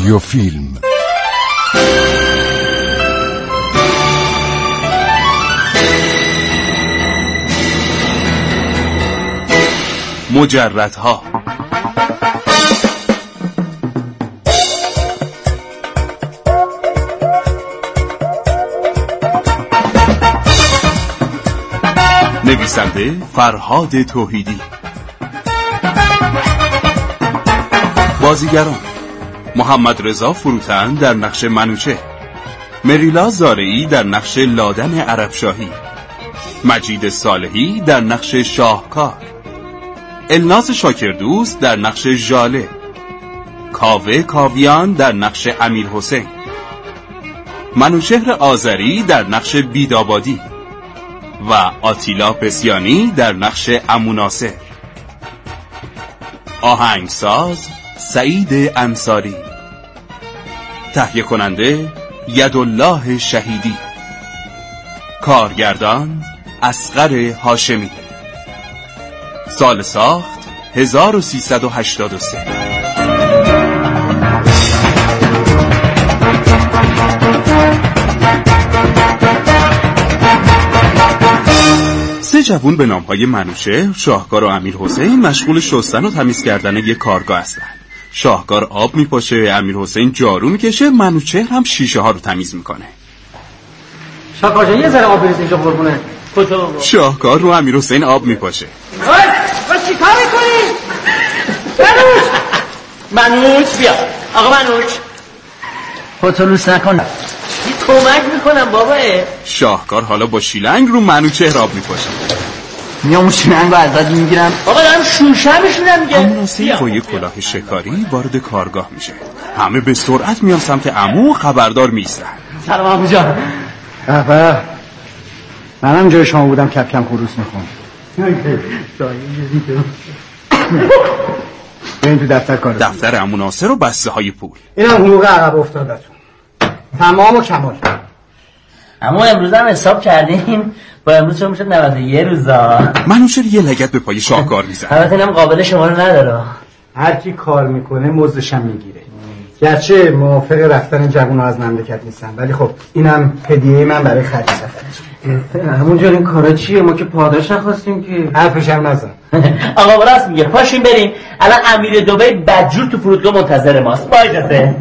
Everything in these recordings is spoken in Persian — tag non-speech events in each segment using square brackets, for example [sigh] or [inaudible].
رادیو فیلم مجردها. نویسنده فرهاد توحیدی. بازیگران محمد رضا فروتن در نقش منوچه. مریلا زارعی در نقش لادن عربشاهی. مجید صالحی در نقش شاهکار. الناس شاکردوست در نقش ژاله. کاوه کاویان در نقش امیر حسین. منوشهر آذری در نقش بیدابادی. و آتیلا پسیانی در نقش اموناسر. آهنگساز سعید انصاری. تهیه کننده یدالله شهیدی. کارگردان اسقر هاشمی. سال ساخت 1383 سه. جوون به نامهای منوشه، شاهکار و امیر حسین مشغول شستن و تمیز کردن یک کارگاه هستند. شاهکار آب میپاشه، امیر حسین جارو می‌کشه، منوچه هم شیشه ها رو تمیز می‌کنه. شاهکار یه ذره آب بریز اینجا قربونه شاهکار رو امیر حسین آب میپاشه. با چی کار می‌کنی؟ منوش منوش بیا آقا منوش خودتو نکن کمک می‌کنم بابا شاهکار حالا با شیلنگ رو منوچه آب میپاشه. میام اون شیلنگ رو ازت می‌گیرم. آقا دارم شوشه میشونم دیگه. امیر حسین با یک کلاه شکاری وارد کارگاه میشه. همه به سرعت میان سمت عمو و خبردار میستن. سلام عمو جان. به منم جای شما بودم کپ کم خروس میخون برین تو دفتر کار دفتر عمو ناصر و بسته های پول. اینم حقوق عقب افتادتون. تمام و کمال. اما امروز هم حساب کردیم. با امروز چون می‌شد 91 روزا. منوشر یه لگت به پای شاهکار میزن. البته اینم قابل شما رو نداره. هر کی کار می‌کنه مزدشم می‌گیره. گرچه موافق رفتن جوون از مملکت نیستم ولی خب اینم هدیه من برای خرج سفر. همونجا این کارا چیه؟ ما که پاداش نخواستیم که. حرفش هم نزن. [laughs] آقا راست میگه. پاشین بریم. الان امیر دبی بدجور تو فرودگاه منتظر ماست. با اجازه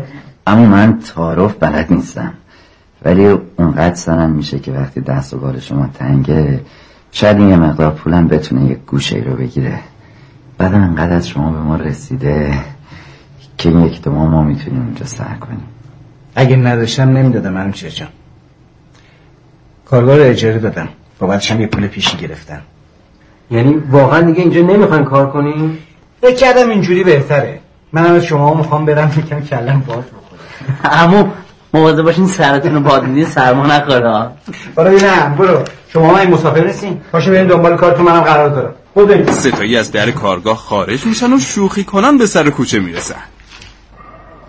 اما من تعارف بلد نیستم. ولی اونقدر سرم میشه که وقتی دست و بال شما تنگه شاید این یه مقدار پولم بتونه یک گوشه ای رو بگیره. بعد انقدر از شما به ما رسیده که این یک دو ما می‌تونیم اونجا سر کنیم. اگه نداشتم نمی‌دادم منم جان کارگاه رو اجاره دادم. بابتش هم یه پول پیشی گرفتم یعنی واقعا دیگه اینجا نمی‌خواین کار کنیم فکر کردم اینجوری بهتره. منم از شما می‌خوام برم یکم کلم باز بخورم عمو مواظب باشین سرتون رو بادیدی سرما نخوره. برو نه برو. شما این مسافر نیستین. پاشو بریم دنبال کارتون منم قرار دارم. خود ستایی از در کارگاه خارج میشن و شوخی کنن به سر کوچه می‌رسن.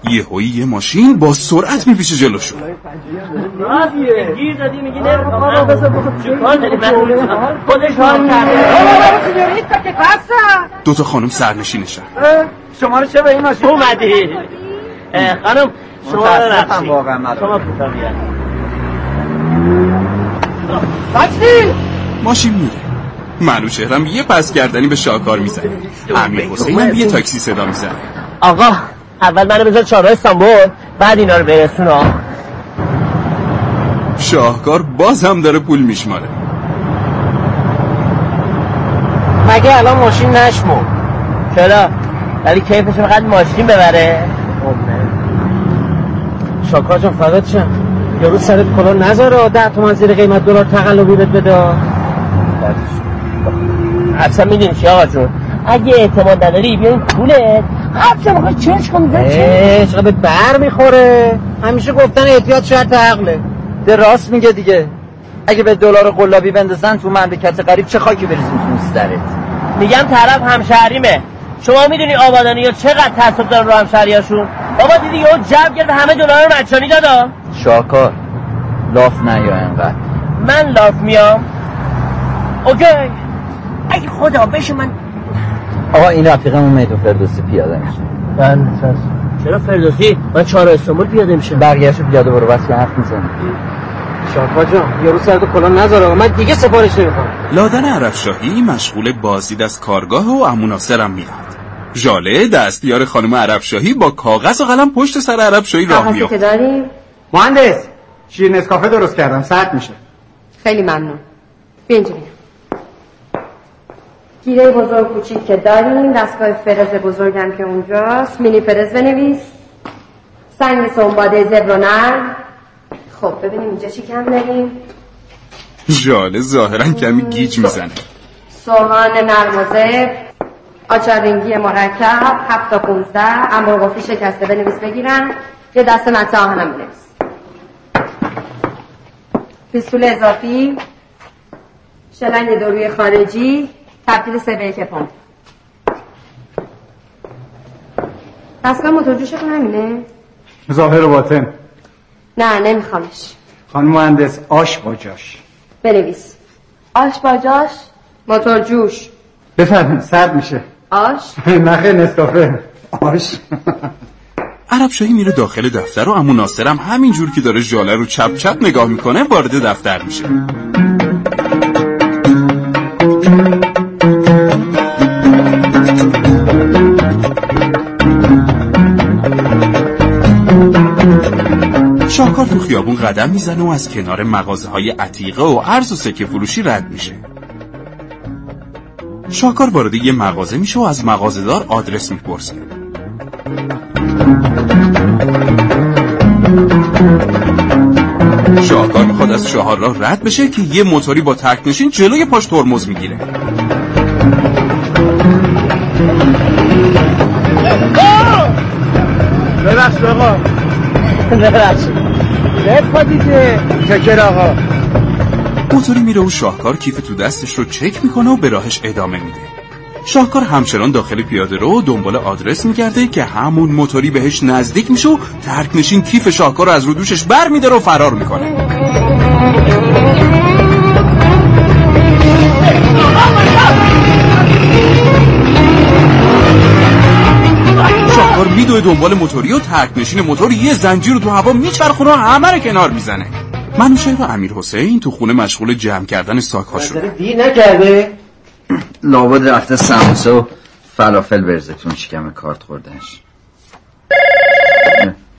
یه هایی یه ماشین با سرعت میپیشه جلوشون. دوتا خانم سرنشینشن. شما رو چه به این ماشین اومدی. خانم شما رو رخشی شما کوتاه بیا ماشین میره. منوچهرم یه پس کردنی به شاهکار می‌زنه. امیر حسین هم یه تاکسی صدا می‌زنه. آقا اول منو بذار چهارراه استانبول بعد اینا رو برسون آقا شاهکار باز هم داره پول میشماره. مگه الان ماشین نشمو چرا؟ ولی کیفش فقط ماشین ببره؟ شاکار جان فقط چم یارو سرت کلا نذاره ده تومن زیر قیمت دلار تقلبی بهت بده. اصلا می‌دونی چی آقا جون؟ اگه اعتماد نداری بیاین پولت هر چه می‌خوای؟ چنج کن بچه عشق به بر می‌خوره. همیشه گفتن احتیاط شرط عقله ده راست میگه دیگه. اگه به دلار قلابی بندازن تو مملکت غریب چه خاکی بریزیم تو سرت؟ میگم طرف همشهریمه. شما می‌دونی آبادانی ها چقدر تعصب دارن رو همشهریاشون بابا دیدی یه جب گرد همه دلار رو مجانی دادا شاکار. لاف نیا انقدر من لاف میام. اوکی. اگه خدا بشه من آقا این رفیقمون میدون فردوسی پیاده میشه. من چرا فردوسی؟ من چهار استانبول پیاده میشه بقیهشو پیاده برو بس که حرف می‌زنی. شاکا جان یارو سرد کلا نذاره. من دیگه سفارش نمی‌خوام لادن عربشاهی مشغول بازدید از کارگاه و اموناسرم میاد. ژاله دستیار خانم عربشاهی با کاغذ و قلم پشت سر عربشاهی راه کاغذی که داریم مهندس شیر نسکافه درست کردم سرد میشه. خیلی ممنون. بیا اینجا گیره بزرگ کوچیک که داریم دستگاه فرز بزرگم که اونجاست. مینی فرز بنویس. سنگ سنباده زبر و نرم. خب ببینیم اینجا چی کم داریم. ژاله ظاهرا کمی گیج می‌زنه. سوهان نرم و زبر آچار رنگی مرکب هفت تا پونزده امر قفلی شکسته بنویس بگیرن. یه دست مته آهنم بنویس. پیستول اضافی شلنگ دروی خارجی تبدیل سه به یک پمپ. دستگاه موتور جوشتون همینه؟ ظاهر و باطن. نه نمیخوامش. خانم مهندس آش با جاش. بنویس. آش باجاش موتور جوش. بفرمایید سرد میشه. آش؟ [laughs] نخه نسکافه آش. [laughs] عربشاهی میره داخل دفتر و امو ناصرم همینجور که داره ژاله رو چپ چپ نگاه می‌کنه وارد دفتر میشه. شاکار تو خیابون قدم می‌زنه و از کنار مغازه های عتیقه و ارز و سکه فروشی رد میشه. شاکار وارد یه مغازه میشه و از مغازهدار آدرس می‌پرسه. شاهکار می‌خواد از چهار راه رد بشه که یه موتوری با تک نشین جلوی پاش ترمز می‌گیره. ببخش آقا. ببخش بپا چکر آقا. موتوری میره و شاهکار کیف تو دستش رو چک می‌کنه و به راهش ادامه میده. شاهکار همچنان داخل پیاده رو دنبال آدرس میگرده که همون موتوری بهش نزدیک میشه و ترک نشین کیف شاهکار رو از رو دوشش بر میداره و فرار می‌کنه. میدوه دنبال موتوری و ترک نشین موتور یه زنجیر رو تو هوا میچرخونه و همه رو کنار می‌زنه. منوشه و امیر حسین تو خونه مشغول جمع کردن ساک هاشون دیر نکرده. لابد رفته سموسه و فلافل برزتون شکم کارت خوردنش.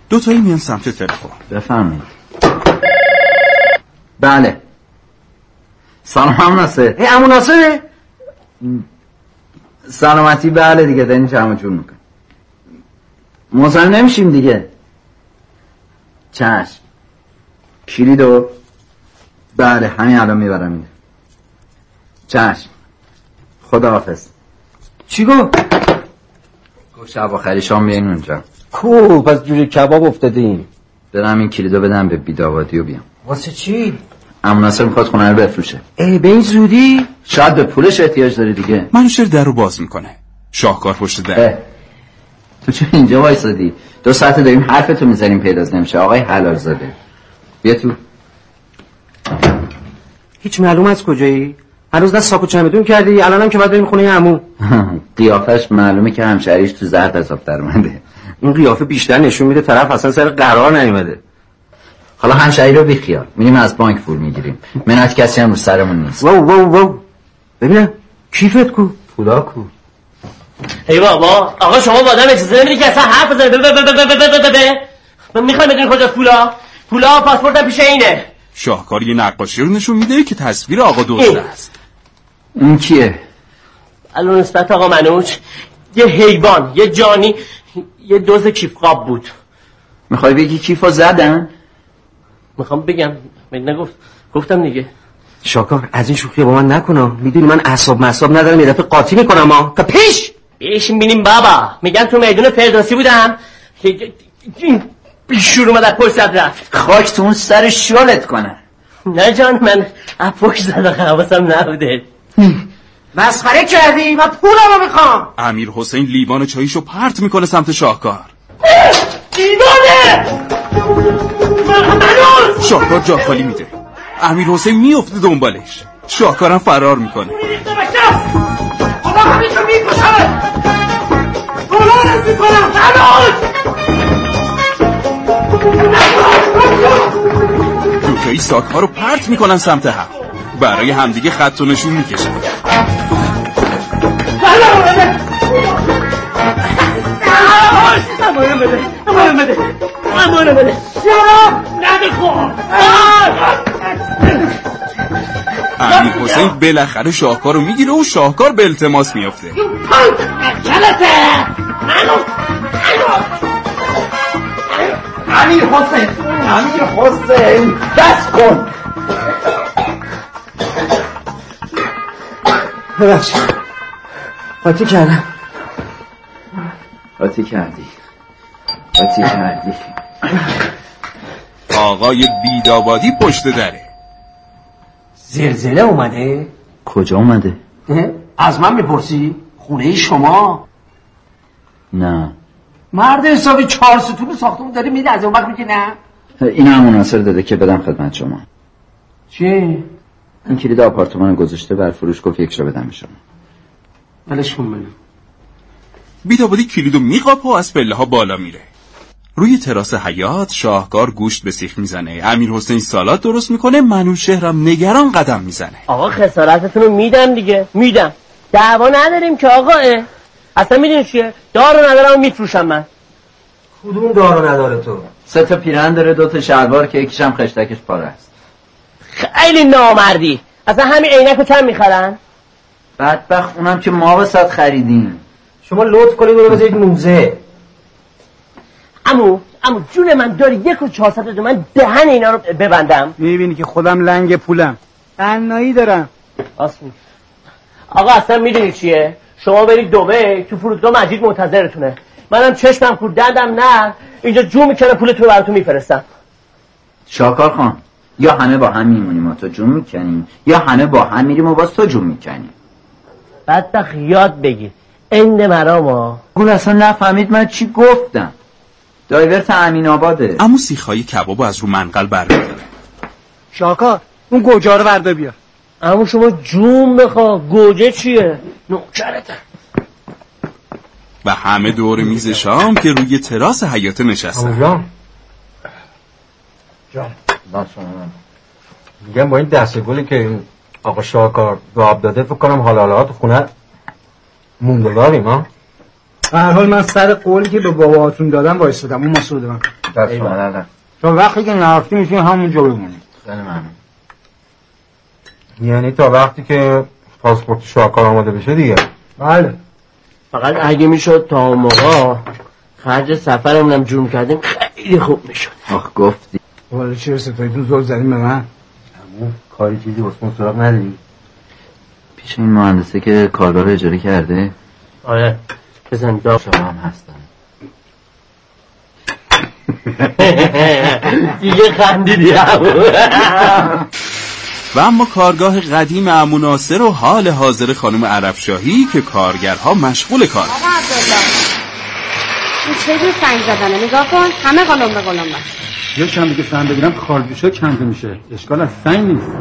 دوتایی میان سمت تلفن. بفرمایید. بله. سلام هم ناصر. ای امو ناصره سلامتی بله دیگه دارین جمع جور میکن مزاحم نمیشیم دیگه. چشم. کلیدو بله همین الان می‌برم اینه چشم. خدا حافظ چی گفت؟ گفت شب آخری شام بیاین اونجا. کو پس جوری کباب افتادیم برم این کلیدو بدم به بیداوادی و بیام. واسه چی؟ اما ناصر می‌خواد خونه رو بفروشه. ای به این زودی؟ شاید به پولش احتیاج داری دیگه. منوشر در رو باز می‌کنه. شاهکار پشت در. اه. تو چه اینجا وایسادی؟ دو ساعت داریم حرفتو می‌زنیم پیداز نمیشه آقای حلال زاده بیا تو. هیچ معلوم از کجایی؟ هنوز دست ساکو چمدون کردی؟ الانم که باید بریم خونه عمو. [laughs] قیافش معلومه که همشهریش تو زرد از آب در اومده این قیافه بیشتر نشون میده طرف اصلا سر قرار نیومده. حالا همشهری رو بیخیال. میریم از بانک پول می‌گیریم. منت کسی هم رو سرمون نیست. واو واو واو. ببینم. کیفت کو؟ پولا کو ای بابا آقا شما با آدم اجازه نمیدی که اصلا حرف بزنه به به به به به به به به من می‌خوام بدونی کجا پولا؟ پولا پاسپورتم پیش اینه. شاهکار یه نقاشی رو نشون میده که تصویر آقا دوسته ای. است. اون کیه؟ الان نسبت آقا منوچ یه حیوان یه جانی یه دوز کیف قاب بود. می‌خوای بگی کیفو زدن؟ می‌خوام بگم. من نگفت. گفتم دیگه. شاکار از این شوخی با من نکنم می‌دونی من اعصاب مصاب ندارم یه دفعه قاطی می‌کنم ها. که پیش! بیشیم بینیم بابا. میگن تو میدون فردوسی بودم. بیشور اومد از پشت زد رفت. خاک تو اون سر شالت کنه. نه جان من از پشت زد و حواسم نبوده. مسخره کردی من پولمو می‌خوام. امیر حسین لیوان چاییشو پرت می‌کنه سمت شاهکار. دیوانه شاهکار جا خالی میده. امیر حسین میفته دنبالش. شاهکارم فرار می‌کنه. همینجا می‌کشم. بلانت می‌کنم. دوتایی ساک ها رو پرت می‌کنن سمت هم. برای همدیگه خط و نشون می‌کشن. امانو بده امانو بده امانو بده نده خور امیر حسین بالاخره شاهکار رو می‌گیره و شاهکار به التماس میافته. امیر حسین امیر حسین دست کن! ببخشید. قاطی کردم. قاطی کردی. قاطی کردی. آقای بیدابادی پشت دره. زلزله اومده؟ کجا اومده؟ از من می‌پرسی؟ خونه شما؟ نه. مرد حسابی چهار ستون ساختمون داری میده از اون وقت میگه نه. این هم مناصر داده که بدم خدمت شما. چی؟ این کلید آپارتمان گذاشته بر فروش گفت یک شو بدم شما. ولش کن بیدابادی کلیدو میقاپه و از پله ها بالا میره. روی تراس حیات شاهکار گوشت به سیخ می‌زنه. امیر حسین سالات درست می‌کنه منوشهرم نگران قدم می‌زنه. آقا خسارتتون رو میدم دیگه. میدم. دعوا نداریم که آقا اه. اصلا می‌دونی چیه؟ دارو ندارم و میفروشم من. کدوم دارو نداره تو؟ سه تا پیرهن داره دو تا شلوار که یکیش هم خشتکش پاره است. خیلی نامردی. اصلا همین عینک رو چند می‌خرن؟ بدبخت اونم که ما وسط خریدیم. شما لطف کنید اونو بذارید موزه. امو امو جون من داری یک و چهارصد دو من دهن اینا رو ببندم. می‌بینی که خودم لنگ پولم. قنایی دارم. میگی. آقا اصلا می‌دونی چیه؟ شما برید دوبه تو فرودگاه مجید منتظرتونه. منم چشمم کور دندم نه. اینجا جو می‌کنه پولتون براتون میفرستم. شاهکار خان یا همه با هم میمونیم و تو جون می‌کنیم یا همه با هم میریم و باز تو جون می‌کنیم. بدبخت یاد بگیر. end مراما اون اصلا نفهمید من چی گفتم. divert امین آباده. اما سیخهای کبابو از رو منقل برمیداره. شاهکار اون گوجه رو بردار بیا. اما شما جون بخواه گوجه چیه؟ نوکرتم و همه دور میز شام که روی تراس حیات نشستن. جان. جان. میگم با این دست گلی که این آقا شاکار به آب داده فکر کنم حالا حالا تو خونه موندگاریم ها؟ هر حال من سر قولی که به باباتون دادم وایسادم اون مسعود من دست تا وقتی که نرفتی میشین همونجا بمونی. یعنی تا وقتی که پاسپورت شاکار آماده بشه دیگه؟ بله. فقط اگه می‌شد تا اون موقع خرج سفرمونم جون کردیم خیلی خوب می‌شد. آخ گفتی. والا چرا ستایتون زل زدیم به من؟ کاری چیزی واسه سراغ نداری؟ پیش این مهندسه که کارگاه رو اجاره کرده؟ آره. بزن دار شما هم هستن. [laughs] دیگه خندیدی و اما کارگاه قدیم اموناصر و حال حاضر خانم عربشاهی که کارگرها مشغول کار آقا عبدالله این چه جور سنگ زدنه؟ نگاه کن همه قلم به قلم بست یه کم دیگه فهم بگیرم کارجوشا کنده میشه. اشکال از سنگ نیست.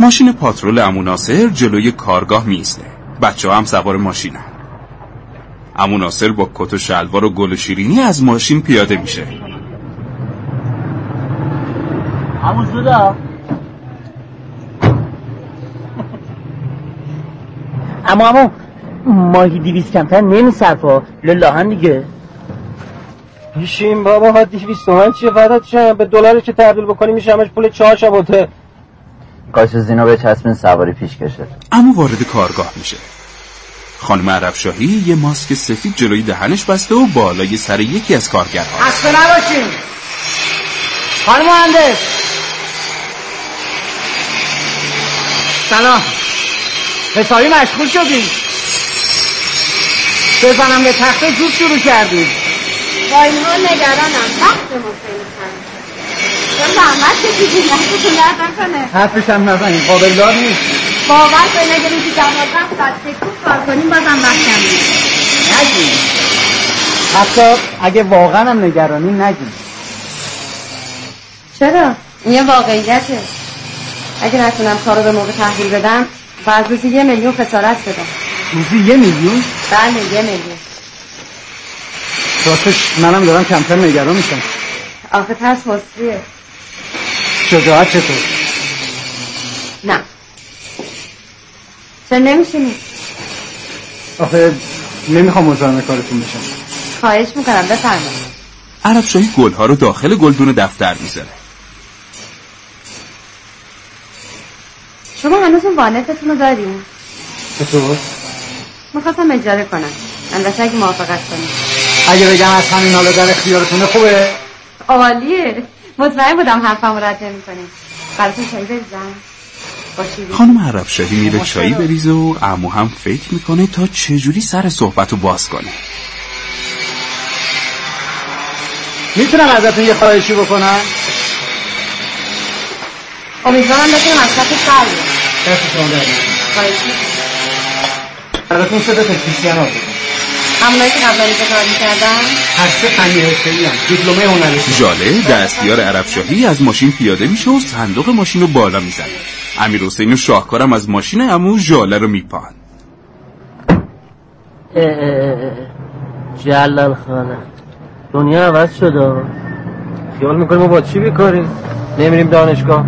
ماشین پاترول اموناصر جلوی کارگاه میسته بچه هم سوار ماشینن. اموناصر با کت و شلوار و گل و شیرینی از ماشین پیاده میشه. همون زودا اما اما ماهی دیویز کمتر نمی صرفا. للاهن دیگه. بیشیم بابا ها دیویست تومن چیه؟ فقط چه به دلارش که تبدیل بکنی میشه همش پول چهار شباته کاش زینا به چسبین سواری پیش کشه اما وارد کارگاه میشه. خانم عربشاهی یه ماسک سفید جلوی دهنش بسته و بالای سر یکی از کارگرها. خسته نباشین. خانم مهندس. سلام. حسابی مشغول شدیم بزنم به تخته زود شروع کردیم. با این حال نگرانم وقت درد نکنه. حرفش هم نزنیم قابل دار نیست. باور کنید اگر اینکه دوازده ساعت سکوت کار کنیم بازم وقت نگیم. حتی اگه واقعا هم نگرانی نگیم. چرا؟ این یه واقعیته. اگه نتونم کار رو به موقع تحویل بدم بعد روزی یه میلیون خسارت بدم. روزی یه میلیون؟ بله یه میلیون. راستش منم دارم کمتر نگران میشم. آخه ترس حسیه شجاعت چطور نه چرا نمیشینی. آخه نمی‌خوام مزاحم کارتون بشم. خواهش می‌کنم بفرمایید. عرب شاهی گلها رو داخل گلدون دفتر می‌ذاره. شما هنوز اون وانتتون رو داریم چطور؟ می‌خواستم اجاره کنم. البته اگه موافقت کنیم اگه بگم از همین حالا در اختیارتونه خوبه؟ عالیه. مطمئن بودم حرفم رد نمی‌کنیم براتون چایی بریزم. خانم عرب شاهی میره چایی بریزه و امو هم فکر می‌کنه تا چجوری سر صحبت رو باز کنه می‌تونم ازتون یه خواهشی بکنم امیدوارم بتونم از خط سر. دست شما در نکنه. خواهش می‌کنم. براتون سه تا تکنیسیان همونایی که قبلا اینجا کار می‌کردن هر سه فنی حرفه‌ای هم. دیپلمه هنرشون. ژاله دستیار عرب شاهی از ماشین پیاده میشه و صندوق ماشین رو بالا می‌زنه. امیر حسین و شاهکارم از ماشین امو ژاله رو میپان جلال خانه. دنیا عوض شده خیال می‌کنیم ما با چی بیکاریم؟ نمیریم دانشگاه.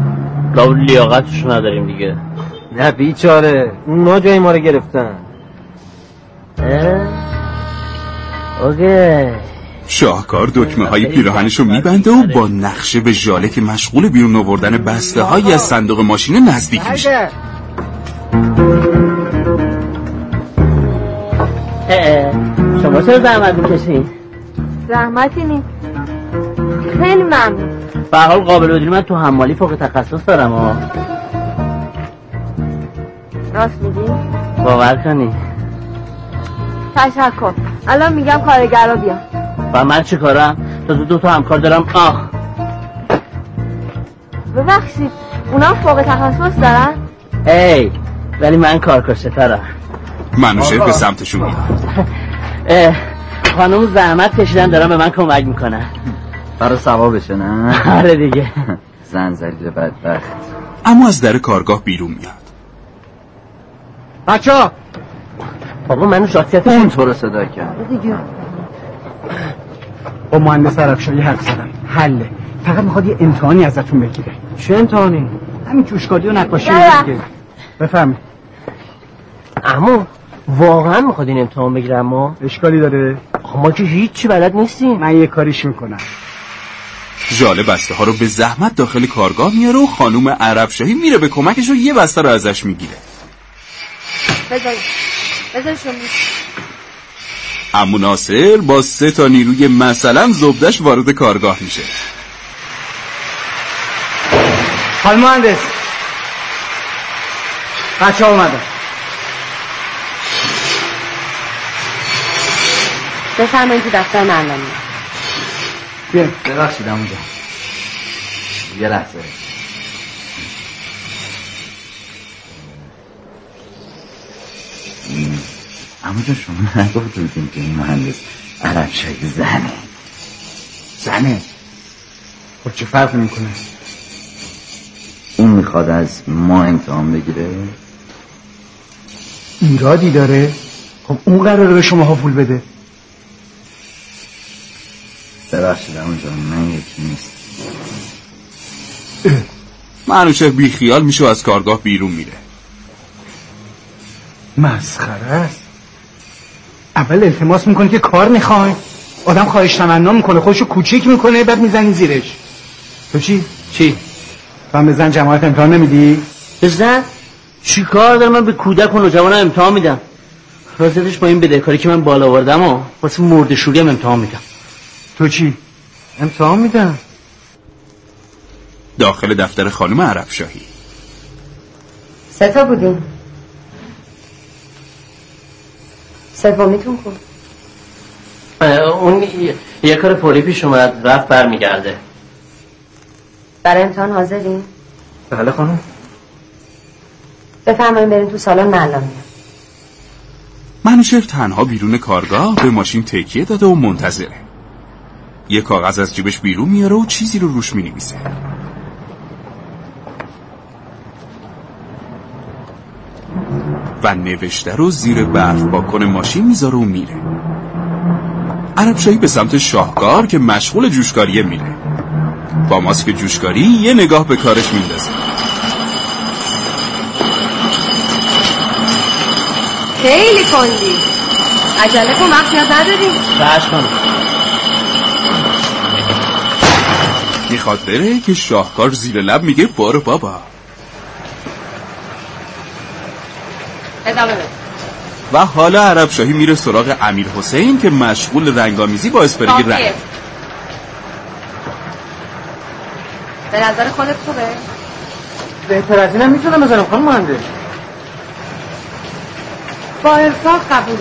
لابد لیاقتش نداریم دیگه. نه بیچاره اونا جای ما رو گرفتن. اه؟ اوکی. شاهکار دکمه های پیراهنش رو میبنده و با نقشه به ژاله که مشغول بیرون آوردن بسته هایی از صندوق ماشین نزدیک میشه. اه، اه. شما چرا زحمت می‌کشین؟ زحمتی نیست خیلی ممنون. به هر حال قابل بدونی من تو حمالی فوق تخصص دارم ها راست میگی؟ باور کنی. تشکر. الان میگم کارگرا بیا و من چی کارم؟ تازه دو تا همکار دارم. آه. ببخشید اونا فوق تخصص دارن؟ ای ولی من کارکشته ترم. منوشه به سمتشون میاد [laughs] خانم زحمت کشیدن دارم به من کمک می‌کنن. برای ثوابشه نه؟ [laughs] آره دیگه. زن زلیل بدبخت. اما از در کارگاه بیرون میاد. بچه ها بابا منو شخصیت اون تو رو صدا کرد. با مهندس عربشاهی حرف زدم. حله. فقط می‌خواد یه امتحانی ازتون بگیره. چه امتحانی؟ همین جوشکاری و نقاشی. دیگه. بفهمی اما واقعا می‌خواد این امتحان بگیرم ما اشکالی داره؟ ما که هیچی بلد نیستیم. من یه کاریش می‌کنم. ژاله بسته ها رو به زحمت داخل کارگاه میاره و خانوم عرب شاهی میره به کمکش و یه بسته رو ازش می‌گیره. شما امو ناصر با سه تا نیروی مثلا زبدش وارد کارگاه میشه. حال مهندس. بچه ها اومدن بفرمایید تو دفتر معلمی بیا. ببخشید اونجا یه لحظه. اما جان شما نگفت بودیم که این مهندس عرب شاید زنه. زنه. خب چه فرق می‌کنه؟ اون می‌خواد از ما امتحان بگیره؟ ایرادی داره؟ خب اون قراره به شما پول بده. ببخشید اما جان من یکی نیست منوشه بیخیال میشه و از کارگاه بیرون میره. مسخره است. اول التماس می‌کنه که کار می‌خوای. آدم خواهش تمنا می‌کنه خودشو کوچیک می‌کنه بعد می‌زنی زیرش. تو چی؟ چی؟ من به زن جماعت امتحان نمیدی؟ بزن چی کار دارم؟ من به کودک و نوجوان امتحان میدم. راستش با این بدهکاری که من بالا آوردم و واسه مرد شوری هم امتحان میدم. تو چی؟ امتحان میدم. داخل دفتر خانم عرب شاهی سه تا بودیم. سومیتون کو اون یه- کار فوری پیش اومد رفت برمیگرده. برای امتحان حاضرین؟ بله خانم. بفرمایید بریم تو سالن معلمی منوشر تنها بیرون کارگاه به ماشین تکیه داده و منتظره. یه کاغذ از جیبش بیرون میاره و چیزی رو روش می‌نویسه. و نوشته رو زیر برف باکن ماشین می‌ذاره و میره. عرب شاهی به سمت شاهکار که مشغول جوشکاریه میره. با ماسک جوشکاری یه نگاه به کارش میندازه. خیلی کندی عجله کن وقت یاد نداریم. می‌خواد بره که شاهکار زیر لب میگه برو بابا. ادامه بده. و حالا عرب شاهی میره سراغ امیر حسین که مشغول رنگامیزی با اسپری. رنگ. به نظر خودت خوبه؟ بهتر از اینم می‌تونم بزنم خانم مهندس. با انصاف قبول.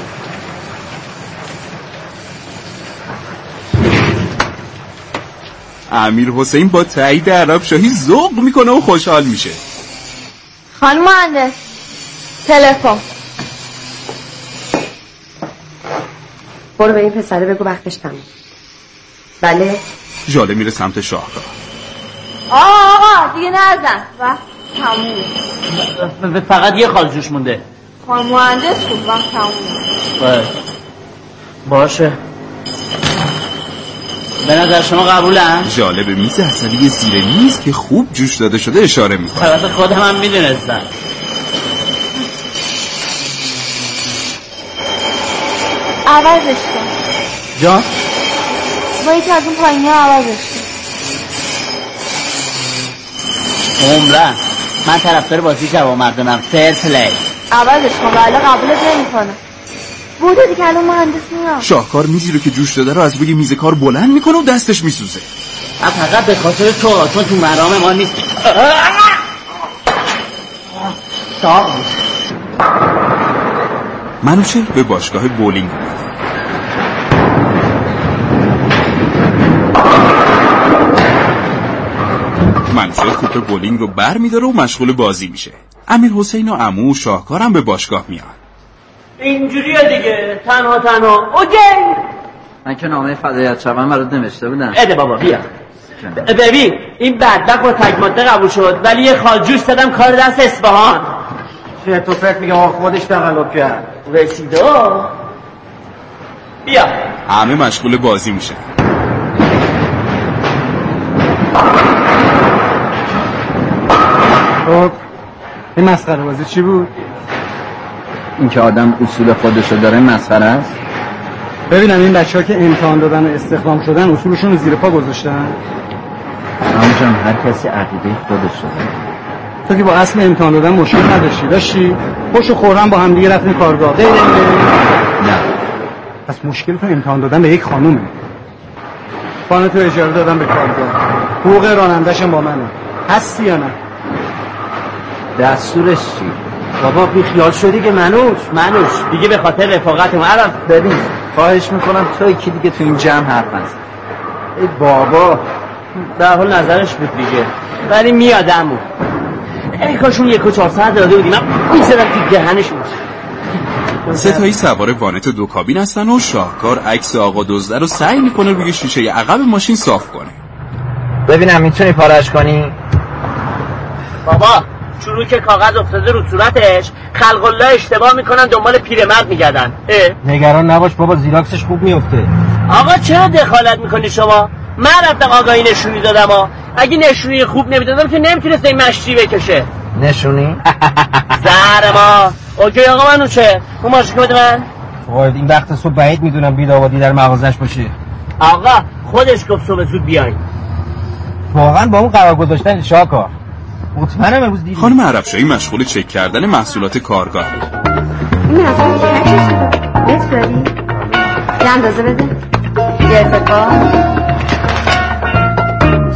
امیر حسین با تایید عرب شاهی ذوق می‌کنه و خوشحال میشه. خانم مهندس. تلفن. برو به این پسره بگو وقتش تموم. بله؟ ژاله میره سمت شاهکار. آقا آقا دیگه نزن. وقت تمومه. فقط یه خال جوش مونده. خانم مهندس خوب وقت تمومه. باشه. باشه. به نظر شما قبولم ژاله به میز اصلی زیر میز که خوب جوش داده شده اشاره می‌کنه. البته خودم هم می‌دونستم. عوضش کن. جان؟ با یکی از اون پایینی ها عوضش کن. عمرن من طرفدار بازی جواب مردانم فیر پلی عوضش کن ولی قبولت نمی‌کنه بوده دیگه الان مهندس میاد. شاهکار میزی رو که جوش داده رو از روی میز کار بلند می‌کنه و دستش میسوزه. فقط به خاطر تو چون تو مرام ما نیست. بود. منوچهر به باشگاه بولینگ اومده منوچهر توپ بولینگ رو بر میداره و مشغول بازی میشه. امیر حسین و عمو و شاهکار هم به باشگاه میان. اینجوریه دیگه. تنها تنها. اوکی. من که نامه فدایت شبم برات نوشته بودم. اده بابا بیا. ببین این بدبخت با تک ماده قبول شد ولی یه خالجوش زدم کار دست اصفهان. چه تو فکر میگم آقا خودش تقلب کرد. رسیده؟ بیا. همه مشغول بازی میشن خب این مسخره بازی چی بود؟ این که آدم اصول خودشو داره مسخره است؟ ببینم این بچه ها که امتحان دادن و استخدام شدن اصولشون رو زیر پا گذاشتن؟ جان هر کسی عقیده خودش داره. تو که با اصل امتحان دادن مشکل نداشتی. داشتی خوش و خورم با هم دیگه رفتیم کارگاه. غیر نه. پس مشکلتون امتحان دادن به یک خانومه. خانه تو اجاره دادن به کارگاه. حقوق رانندهشم با منه. هستی یا نه؟ دستورش چی؟ بابا بی خیال شدی که منوش منوش. دیگه به خاطر رفاقت ما. الان ببین خواهش می‌کنم تو یکی دیگه تو این جمع حرف نزن. ای بابا در حال نظرش بود دیگه. ولی میادم بود ای کاش اون یک و چهار ساعت داده بودی من می‌زدم دهنش بود. ستایی سوار وانت دو کابین هستن و شاهکار عکس آقا دزده رو سعی می‌کنه روی شیشه عقب ماشین صاف کنه. ببینم می‌تونی پارش کنی؟ بابا چروک کاغذ افتاده رو صورتش خلق الله اشتباه می‌کنن دنبال پیرمرد میگردن؟ نگران نباش بابا زیراکسش خوب میفته آقا چرا دخالت می‌کنی شما؟ من رفتم آقایی نشونی دادم ها. اگه نشونی خوب نمی‌دادم که نمی‌تونست این مشتی بکشه. نشونی؟ [laughs] زهر ما. اوکی آقا منو چه؟ اون ماشین که بده من. وای این وقت صبح بعید می‌دونم بیداوادی در مغازش باشه آقا خودش گفت صبح زود بیاین. واقعا با اون قرار گذاشتن شاکار مطمئنم امروز دیر خانم عربشاهی مشغول چک کردن محصولات کارگاه. این اصلا کشش؟ یه اندازه بده. یه ارتفاع.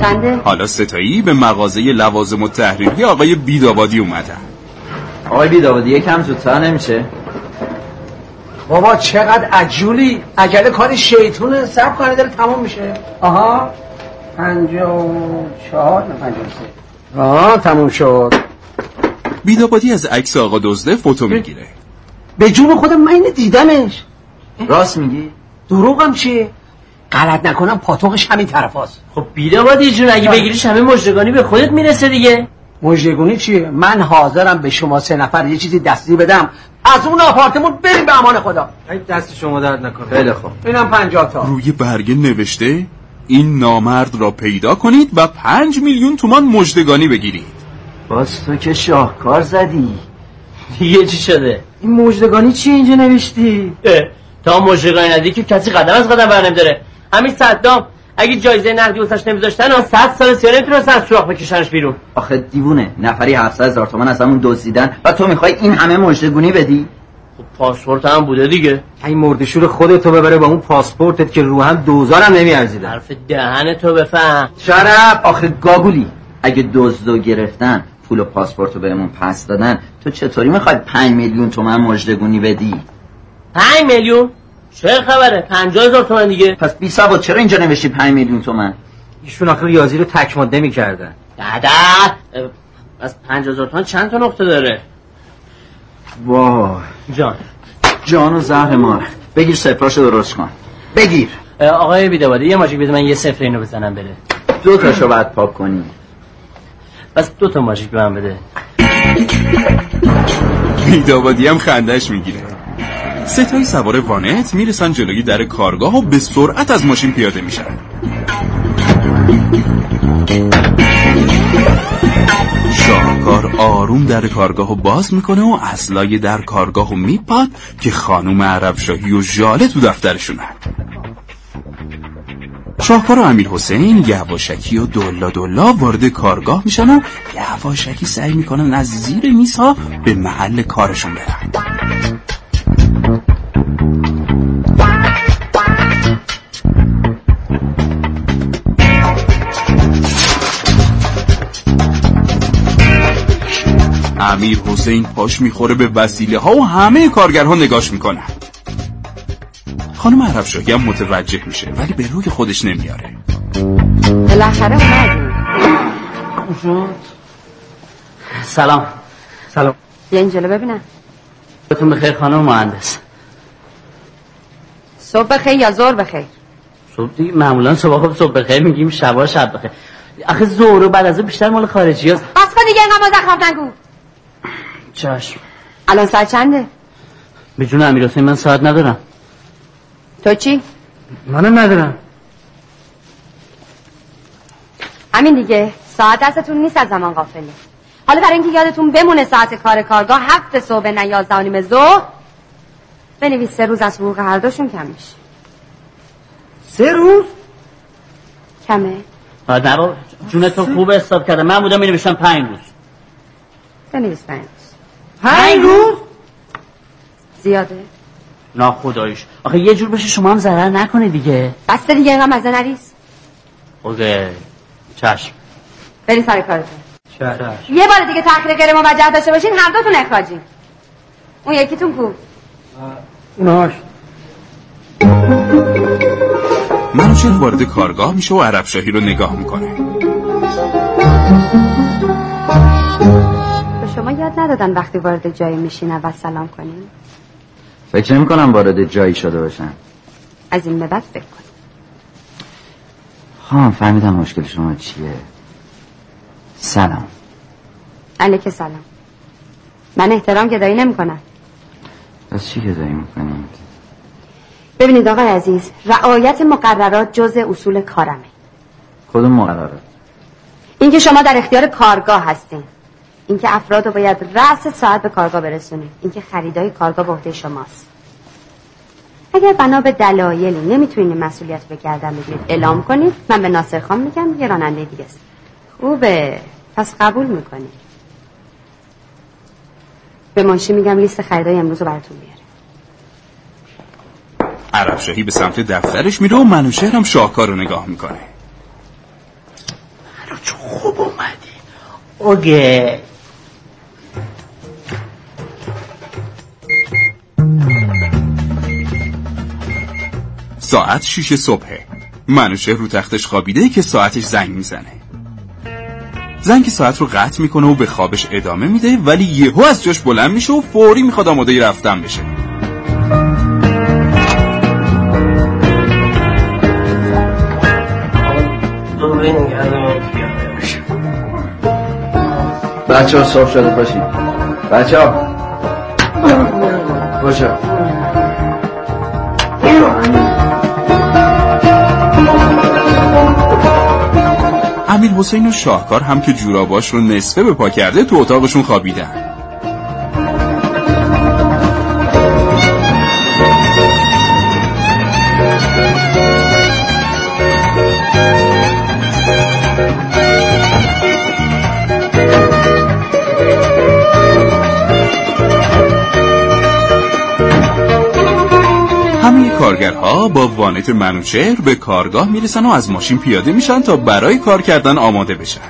چنده؟ حالا ستایی به مغازه لوازم و تحریری آقای بیدابادی اومدن. آقای بیداودی یکم زودتر نمیشه؟ بابا چقدر عجولی. عجله کار شیطونه. سب کنه داره تمام میشه. آها. پنجاه و چهار نه سه. آها تموم شد. بیدابادی از عکس آقا دزده فوتو می‌گیره. به جون خودم من اینو دیدمش. راست میگی؟ دروغم چیه؟ غلط نکنم پاتوقش همین طرف هست خب بیده باید یه جون اگه بگیریش همه مجدگانی به خودت می‌رسه دیگه. مجدگونی چیه؟ من حاضرم به شما سه نفر یه چیزی دستی بدم. از اون آپارتمون بریم به امان خدا. دست شما درد نکنه. خیلی خوب. اینم پنجاه تا. روی برگه نوشته این نامرد را پیدا کنید و پنج میلیون تومان مجدگانی بگیرید. باز تو که شاهکار زدی. دیگه چی شده؟ این مجدگانی چی اینجا نوشتی؟ اه، تا مشرقای ندی که کسی قدم از قدم برنم داره همین صدام. اگه جایزه نقدی واسش نمیذاشتن آن صد سال سیاه نمی‌تونست از سوراخ بکشنش بیرون. آخه دیوونه. نفری 700 هزار تومن از همون دزدیدن و تو می‌خوای این همه مجدگونی بدی؟ خب پاسپورت هم بوده دیگه. این مردشور خودتو ببره با اون پاسپورتت که رو هم دوزارم نمیارزیدن. حرف دهن تو بفهم. شرف! آخه گاگولی اگه دزدو گرفتن پول و پاسپورتو بهمون پس دادن تو چطوری می‌خوای 5 میلیون تومن مجدگونی بدی؟ پنج میلیون؟ چه خبره؟ پنجاه هزار تومن دیگه. پس بی سواد چرا اینجا نوشتی 5 میلیون تومن؟ ایشون آخه ریاضی رو تک ماده می‌کردن. دادا از پنج هزار تومن چند تا نقطه داره؟ وای. جان. جان و زهر مار. بگیر سفراشو درست کن. بگیر. آقای بیدوادی یه ماژیک بده من یه صفر اینو بزنم بره. دو تاشو باید پاک کنی. بس دو تا ماژیک به من بده. بیدابادی هم خندش می‌گیره. ستای سوار وانت می‌رسن جلوی در کارگاه و به سرعت از ماشین پیاده میشن. شاهکار آروم در کارگاه رو باز می‌کنه و اصلای در کارگاه رو میپاد که خانوم عرب شاهی و ژاله تو دفترشونن شاهکار و امیر حسین یواشکی و دلا دلا وارد کارگاه میشن و یواشکی سعی می‌کنن از زیر میزها به محل کارشون برن. امیر حسین پاش می‌خوره به وسیله ها و همه کارگرها نگاش می‌کنن خانم عرب شاهی هم متوجه میشه ولی به روی خودش نمیاره. بالاخره سلام سلام. بیا این جلو ببینم. بهتون بخیر خانم مهندس. صبح بخیر یا زور بخیر؟ صبح دیگه معمولا صبح صبح بخیر میگیم شبا شب بخیر. آخه ظهر و بعد از بیشتر مال خارجی هست بس کن دیگه اینقدر مزخرف نگو چشم. الان ساعت چنده؟ به جون امیر من ساعت ندارم. تو چی؟ منم ندارم. همین دیگه. ساعت دستتون نیست از زمان غافله. حالا برای اینکه یادتون بمونه ساعت کار کارگاه هفت صبح نه یازده و نیم ظهر بنویس سه روز از حقوق هر دوشون کم میشه. سه روز؟ کمه. بعد نه بابا، جونتون خوب حساب کرده من بودم می پنج روز. بنویس پنج روز. پنج روز؟ زیاده. نه خدایش آخه یه جور بشه شما هم ضرر نکنه دیگه. بسته دیگه اینقدر مزه نریز. اوکی. چشم. برین سر کارتون. چشم. یه بار دیگه تاخیر غیر موجه داشته باشین هر دوتون اخراجین. اون یکیتون کو؟ اوناش منوچهر وارد کارگاه میشه و عرب شاهی رو نگاه می‌کنه. به شما یاد ندادن وقتی وارد جایی میشینن و سلام کنین؟ فکر نمی کنم وارد جایی شده باشن. از این به بعد فکر کن خواهم فهمیدم مشکل شما چیه. سلام. علیک سلام. من احترام گدایی نمی کنم پس چی که داری می‌کنید؟ ببینید آقای عزیز رعایت مقررات جز اصول کارمه. کدوم مقررات؟ اینکه شما در اختیار کارگاه هستین. اینکه افراد رو باید رأس ساعت به کارگاه برسونید اینکه خریدای کارگاه به عهده شماست. اگر بنا به دلایلی نمی‌تونید مسئولیت به گردن بگیرید اعلام کنید. من به ناصر خان میگم یه راننده دیگه است. خوبه پس قبول می‌کنید به منشی میگم لیست خریدای امروز رو براتون بیاره عرب شاهی به سمت دفترش میره و منوچهر هم شاهکار رو نگاه می‌کنه. چون خوب اومدی. اوگه. ساعت شیش صبحه. منوچهر رو تختش خوابیده که ساعتش زنگ می‌زنه. زنگ ساعت رو قطع می‌کنه و به خوابش ادامه میده ولی یهو از جاش بلند میشه و فوری می‌خواد آماده رفتن بشه. بچه ها صاف شده باشید. بچه ها باشه امیر حسین و شاهکار هم که جوراباش رو نصفه به پا کرده تو اتاقشون خوابیدن. کارگرها با وانت منوچهر به کارگاه می‌رسن و از ماشین پیاده میشن تا برای کار کردن آماده بشن.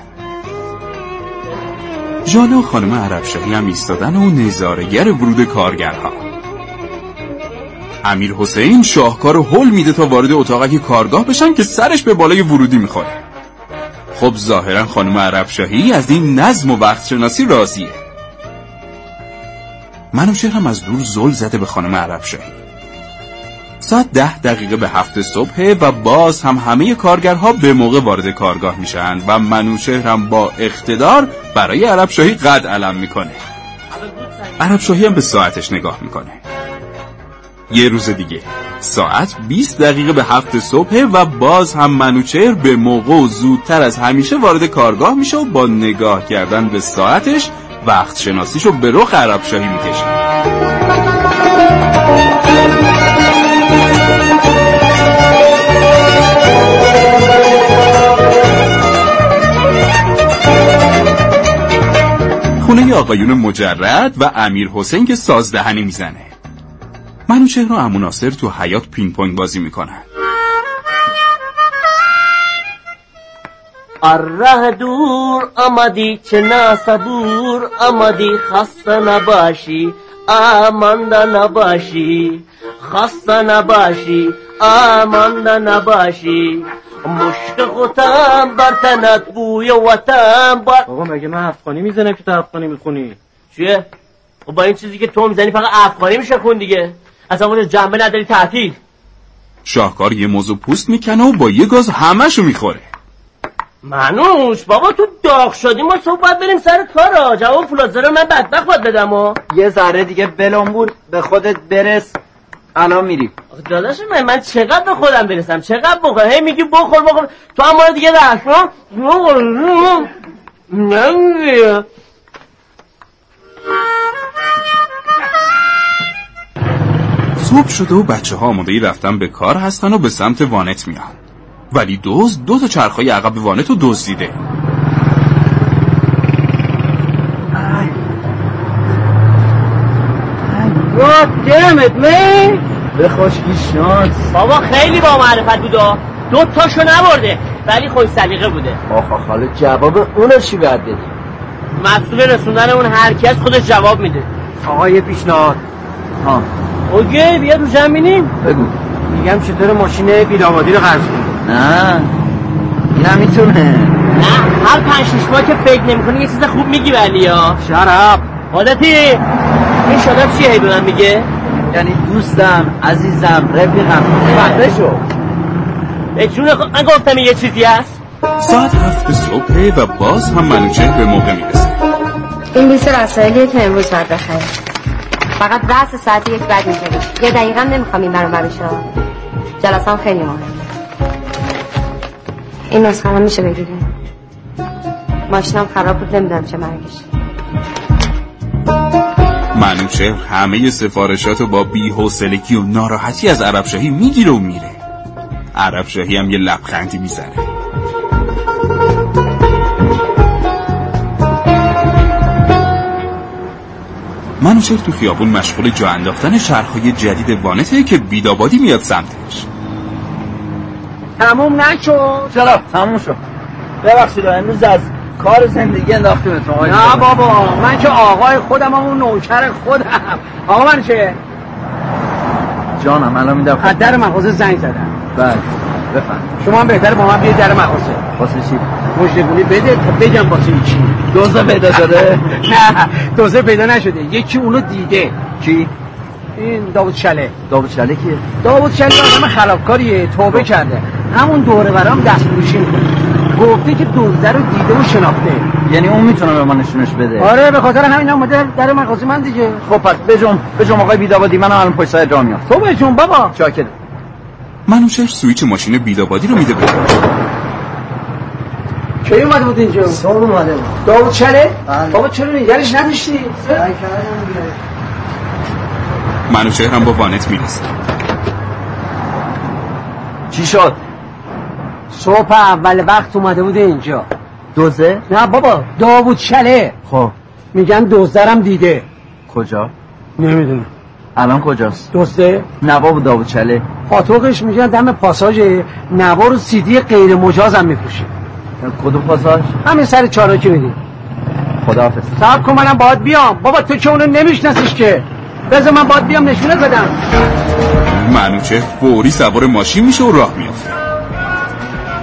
جانا و خانم عربشاهی هم ایستادن و نظارگر ورود کارگرها. امیر حسین شاهکار هل میده تا وارد اتاقک کارگاه بشن که سرش به بالای ورودی می‌خوره. خب ظاهرا خانم عربشاهی از این نظم و وقت شناسی راضیه. منوچهر هم از دور زل زده به خانم عربشاهی. ساعت ده دقیقه به هفت صبح و باز هم همه کارگرها به موقع وارد کارگاه میشن و منوچهر هم با اقتدار برای عرب شاهی قد علم می‌کنه. عرب شاهی هم به ساعتش نگاه می‌کنه. یه روز دیگه ساعت 20 دقیقه به هفت صبح و باز هم منوچهر به موقع و زودتر از همیشه وارد کارگاه میشه و با نگاه کردن به ساعتش وقت شناسیشو به رخ عرب شاهی می‌کشه. خونه آقایون مجرد و امیر حسین که سازدهنی می‌زنه. منوچهر و امو ناصر تو حیات پینگ پونگ بازی می‌کنن. اره دور آمدی چه ناسبور آمدی خسته نباشی آمانده نباشی خسته نباشی آمانده نباشی. مشک غتم بر تنت بوی وطن بر بابا مگه من افغانی می‌زنم که تو افغانی می‌خونی؟ چیه؟ خب با این چیزی که تو می‌زنی فقط افغانی میشه خون دیگه. اصلا اون جنبه نداری تعطیل. شاهکار یه موضوع پوست می‌کنه و با یه گاز همشو می‌خوره. منوش بابا تو داغ شدی. ما صبح باید بریم سر کارا. جواب فلازر من بدبخت باید بدم و یه ذره دیگه بلنبور به خودت برس. الان میریم. داداش من من چقدر به خودم برسم؟ چقدر بخور هی میگی بخور بخور. تو هم دیگه درشم نمیگه صبح شده و بچه ها آماده رفتن به کار هستن و به سمت وانت میان. ولی دوز دو تا چرخهای عقب وانت رو دزدیده. God damn it, man! به خوشگی شانس. بابا خیلی با معرفت بودا دو تاشو نبرده ولی خوش سلیقه بوده. آخا حالا جواب اونو چی باید بدی؟ مسئول رسوندن اون هر کس خودش جواب میده. آقا یه پیشنهاد. ها اوکی بیا رو جمع بینیم بگو. میگم چطور ماشین بیدامادی رو قرض کنیم نه. اینم می‌تونه. نه هر پنج شش ماه که فکر نمی‌کنی یه چیز خوب میگی ولی ها شراب. عادتی. این شادم چیه؟ هی به من میگه. یعنی دوستم عزیزم رفیقم. بنده شو. به جون خود من گفتم یه چیزی هست؟ ساعت هفت صبح و باز هم منوچهر به موقع می‌رسه. این لیست وسایلیه که امروز باید بخریم. فقط رأس ساعت یک بعد می‌گیریم یه دقیقا نمی‌خوام این برام بشه جلسه هم خیلی مهمه. این نسخه هم میشه بگیریم ماشینم خراب بود نمی‌دونم چه مرگش منوچهر همه سفارشات رو با بی‌حوصلگی و ناراحتی از عرب شاهی می‌گیره و میره. عرب شاهی هم یه لبخندی می‌زنه. منوچهر تو خیابون مشغول جا انداختن چرخهای جدید وانته که بیدابادی میاد سمتش. تموم نشد. چرا؟ تموم شد. ببخشید امروز از کار زندگی انداخته به تو نه بابا من که آقای خودم هم اون نوکر خودم. آقا من چه؟ جانم الان میدم از در مغازه زنگ زدم. بله بفهم شما هم بهتر با من بیاید در مغازه. واسه چی؟ مجدگونی بده تا بگم واسه چی. دوزه پیدا شده؟ [laughs] نه دوزه پیدا نشده. یکی اونو دیده. کی؟ این داوود شله. داوود شله کیه؟ داوود شله آدم خلافکاریه توبه کرده. همون دوره برام دست فروشی می‌کنه. گفته که دزده رو دیده و شناخته. یعنی اون می‌تونه به ما نشونش بده؟ آره به خاطر همین اومده در مغازه من دیگه. خب پس بجم بجم آقای بیدابادی من الان پشت سر جا میام. تو به جون بابا. چاکر منوچهر سویچ ماشین بیدابادی رو میده جورج. کی اومده بود اینجا؟ صبح اومده بود. داوود چله بله. بابا چرا نگرش نداشتی؟ منوچهر هم با وانت می‌رسه چی شد؟ صبح اول وقت اومده بود اینجا. دوزه؟ نه بابا داوود چله خب. میگن دزدرم دیده. کجا؟ نمی‌دونم. الان کجاست؟ دزده نواب داوود چله پاتوقش میگن دم پاساژ نوار و سیدی غیر مجاز هم میفروشه کدوم پاساژ؟ همین سر چالاکی میدیم. خداحافظ. صبر کن منم باید بیام. بابا تو که اونو نمیشناسیش که. بذار من باید بیام نشونه بدم. منوچهر فوری سوار ماشین میشه و راه میافته.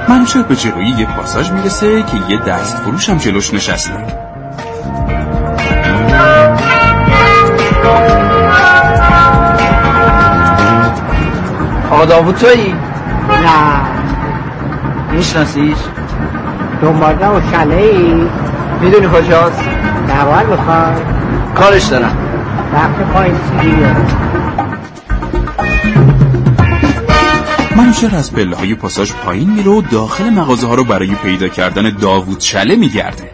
منوچهر به جلوی یه پاساژ می‌رسه که یه دست فروش هم جلوش نشسته. آقا داوود تویی؟ نه. میشناسیش؟ دنبالده و شله ای می‌دونی کجاست؟ نوار می‌خوای؟ کارش دارم. وقت پای سیدیه منوچهر از پله های پاساژ پایین میره و داخل مغازه ها رو برای پیدا کردن داوود چله میگرده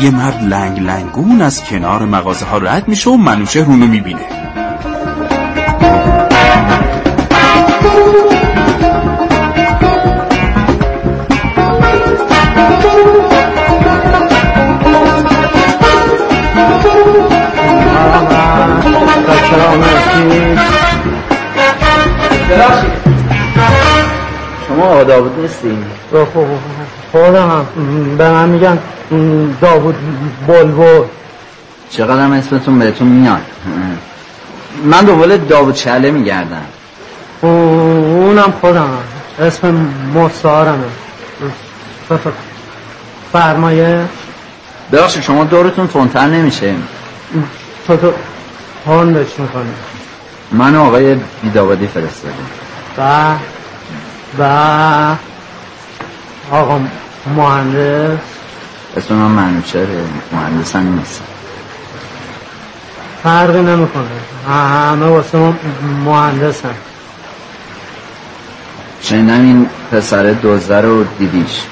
یه مرد لنگ لنگون از کنار مغازه ها رد میشه و منوچهر اونو می‌بینه شما آقا داوود نیستی خودم هم. به من میگن داوود بلبل. چقدر هم اسمتون بهتون میاد؟ من دنبال داوود چله میگردم. اونم خودم. هم. اسم مستعارمه. فرمایه. ببخشید شما دورتون تندتر نمیشه. تو تو هندش می‌کنی. من آقای بیدابادی فرستادیم. و و آقا مهندس. اسم من منوچهره مهندس هم نیست. فرقی نمی‌کنه. همه واسه ما مهندس هم شنیدم این پسر دوزه رو دیدیش.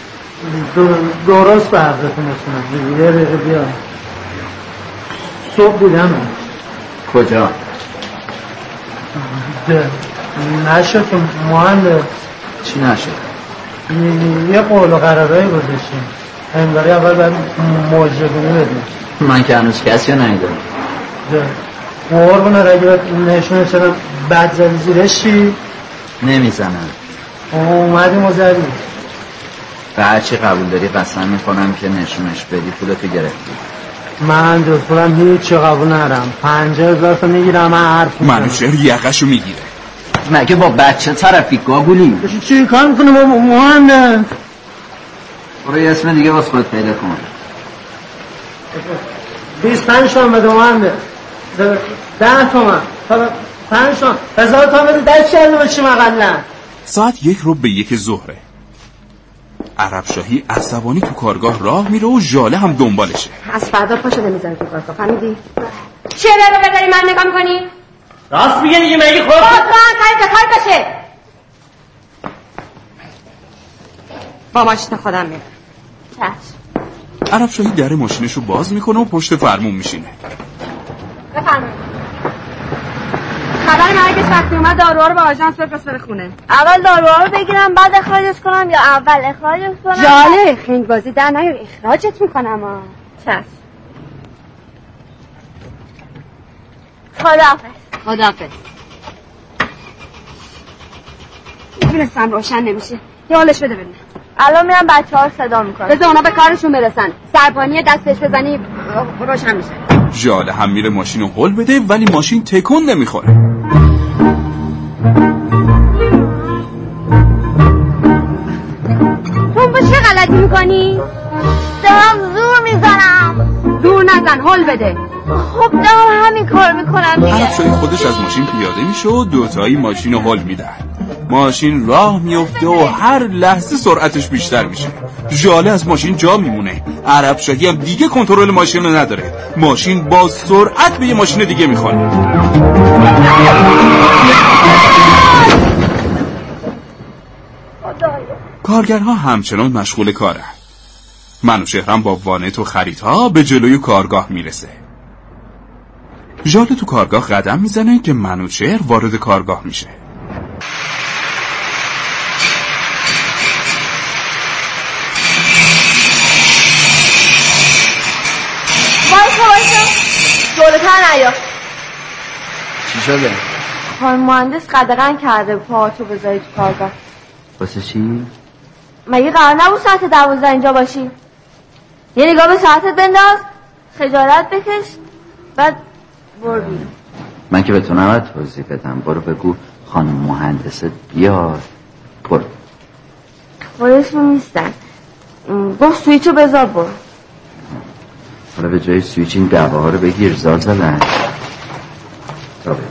درست به حضرت مسلم یه دقیقه بیا صبح دیدم. کجا؟ نشد که مهندس چی نشد؟ یه- قول و قرارایی گذاشتیم انگاری اول باید مجربونی بدیم من که هنوز کسی رو ندیدم. قربون اگه باید نشونه چرا بد زدی زیرش چی؟ نمی‌زنم. اومدیم و زدیم به هر چی قبول داری قسم می‌کنم که نشونش بدی پولتو گرفتی. من جز پولم هیچی قبول ندارم. پنجه هزار تا می‌گیرم حرف می‌زنم. منوچهر یقش رو می‌گیره. مگه با بچه طرفی گاگولی؟ چی کار می‌کنه با مهندس؟ برو یه اسم دیگه واسه خودت پیدا کن. بیست پنج تومن بده مهندس. ده تومن. پنج تومن. هزار تومن بده ده چی مقلا ساعت یک رو به یک ظهره. عرب شاهی عصبانی تو کارگاه راه میره و ژاله هم دنبالشه. از فردا پا شده می‌ذاره تو کارگاه فهمیدی؟ چرا رو بذاری من نگاه می‌کنی؟ راست میگه دیگه مگه خود خود من کاری به کار باشه. با ماشین خودم میرم. چشم. عرب شاهی در ماشینش رو باز می‌کنه و پشت فرمون میشینه. بفرمایید. خبر مرگش وقتی اومد داروها رو به آژانس بفرست بره خونه. اول داروها رو بگیرم بعد اخراجش کنم یا اول اخراجش کنم؟ جاله خنگ بازی در نیار. اخراجت می‌کنم ها چشم خداحافظ. خدافز می‌دونستم روشن نمیشه. یه حالش بده ببینم الان میرم بچه ها رو صدا می‌کنم. بذار اونا به کارشون برسن. سربانی دستش بزنی روشن میشه. ژاله هم میره ماشین رو هل بده ولی ماشین تکون نمی‌خوره. می‌کنی؟ دارم زور می‌زنم. دور نزن هل بده. خب دارم همین کار می‌کنم دیگه. عرب شاهی خودش از ماشین پیاده میشه و دوتایی ماشین رو هل میدن ماشین راه میفته و هر لحظه سرعتش بیشتر میشه. ژاله از ماشین جا میمونه. عرب شاهی هم دیگه کنترل ماشین رو نداره. ماشین با سرعت به یه ماشین دیگه می‌خوره کارگرها همچنان مشغول کارن من و شهرم با وانت و خریدها به جلوی کارگاه می‌رسه. ژاله تو کارگاه قدم می‌زنه که منوچهر وارد کارگاه میشه. وایسا وایسا جلوتر نیا. چی شده؟ خانم مهندس قدغن کرده پاهاتو بذاری تو کارگاه. واسه چی؟ مگه قرار نبود ساعت دوازده اینجا باشی؟ یه نگاه به ساعتت بنداز خجالت بکش بعد برو بیرون. من که به تو نباید توضیح بدم. برو بگو خانم مهندست بیار برو. خودشون نیستن گفت سویچو بذار برو. حالا به جای سویچ این دعوا ها رو بگیر زال زدن تا بده.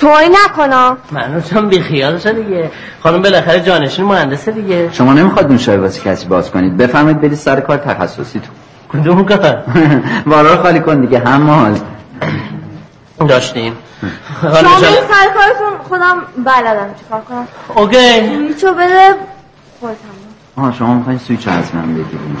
توهی نکنا. منوچم بی خیال شد دیگه. خانم بالاخره جانشین مهندسه دیگه. شما نمی‌خواد نوشابه واسه کسی باز کنید. بفهمید برید سر کار تخصصی تو. کدوم کار؟ [laughs] بارا خالی کن دیگه همال داشتیم. شما خانم برید سر کارتون خودم بلدم چیکار کنم. اوکی. سویچو بده خودتم آه شما می‌خواین سویچ از من بگیرین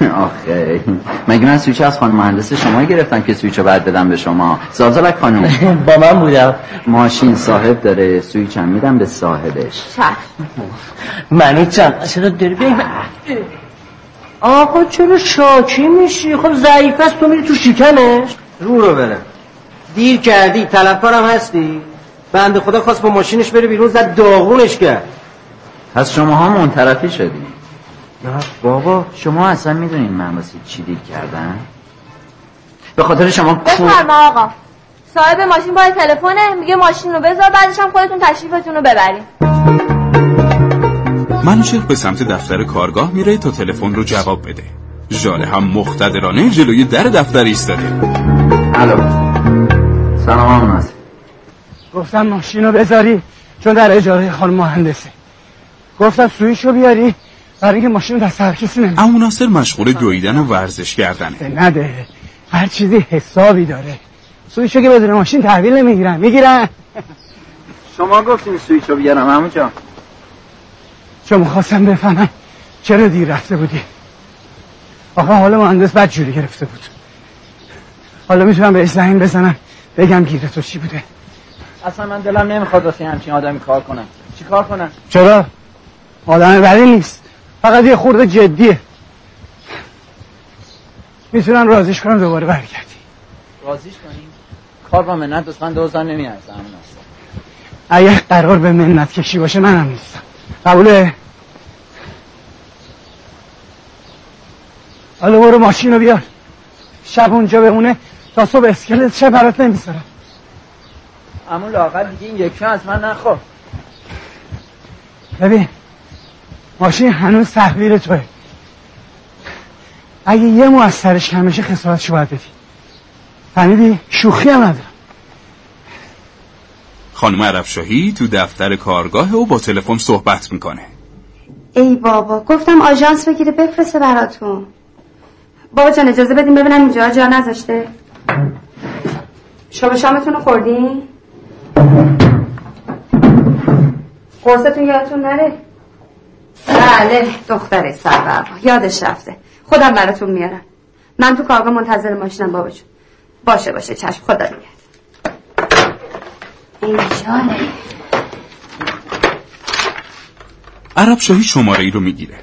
[laughs] آخه. مگه من سویچ از خانم مهندس شما گرفتم که سویچ رو بعد بدم به شما؟ زالزالک خانم. [laughs] با من بودم. ماشین صاحب داره سویچ هم میدم به صاحبش. چشم. منوچم چرا داری بیایی آقا چرا شاکی میشی؟ خب ضعیف است تو میری تو شکمش رو رو بره. دیر کردی طلبکارم هستی؟ بند خدا خواست با ماشینش بره بیرون زد داغونش کرد. پس شما ها منطرفی شدین بابا شما اصلا می‌دونین من واسه چی دیر کردم؟ به خاطر شما بفرما آقا. صاحب ماشین پای تلفنه. میگه ماشین رو بذار بعدش هم خودتون تشریفتون رو ببرین. منوچهر به سمت دفتر کارگاه میره تا تلفن رو جواب بده. ژاله هم مقتدرانه جلوی در دفتر ایستاده. الو. سلام ناصر. گفتم ماشین رو بذاری چون در اجاره خانم مهندسه. گفتم سویش رو بیاری. برای اینکه ماشین دست هر کسی نمیده اما ناصر مشغول دویدن و ورزش کردنه. نده. هر چیزی حسابی داره. سویشو که بدون ماشین تحویل نمی‌گیرن. می‌گیرن. شما گفتین سویچ رو بیارم همون جا چون خواستم بفهمم چرا دیر رفته بودی. آقا حالا مهندس بد جوری گرفته بود. حالا می‌تونم بهش زنگ بزنم بگم گیره تو چی بوده. اصلا من دلم نمی‌خواد واسه همچین آدمی کار کنم. چی کار کنم؟ چرا؟ آدم بدی نیست. فقط یه خورده جدیه می‌تونم رازیش کنم دوباره برگردی. راضیش کنیم کار با منت دوست نمیارزه همون اصلا اگه قرار به منت کشی باشه منم نیستم. قبوله؟ حالا برو ماشین رو بیار. شب اونجا بمونه تا صبح اسکلت شب برات نمی‌ذارم. اما لاقل دیگه این یکی از من نخوا ببین ماشین هنوز تحویل توه. اگه یه مو از سرش کم بشه خسارتشو باید بدی. فهمیدی؟ شوخی هم ندارم. خانم عربشاهی تو دفتر کارگاه و با تلفن صحبت می‌کنه. ای بابا گفتم آژانس بگیره بفرسته براتون. بابا جان اجازه بدیم ببینم اینجا جا نذاشته. شام شامتون رو خوردین؟ قرصتون یادتون نره؟ بله دختر سربرما یادش رفته. خودم براتون میارم. من تو کارگاه منتظر ماشینم بابا جون. باشه باشه. چشم. خدا میاد ای جانه. عربشاهی شماره ای رو می‌گیره.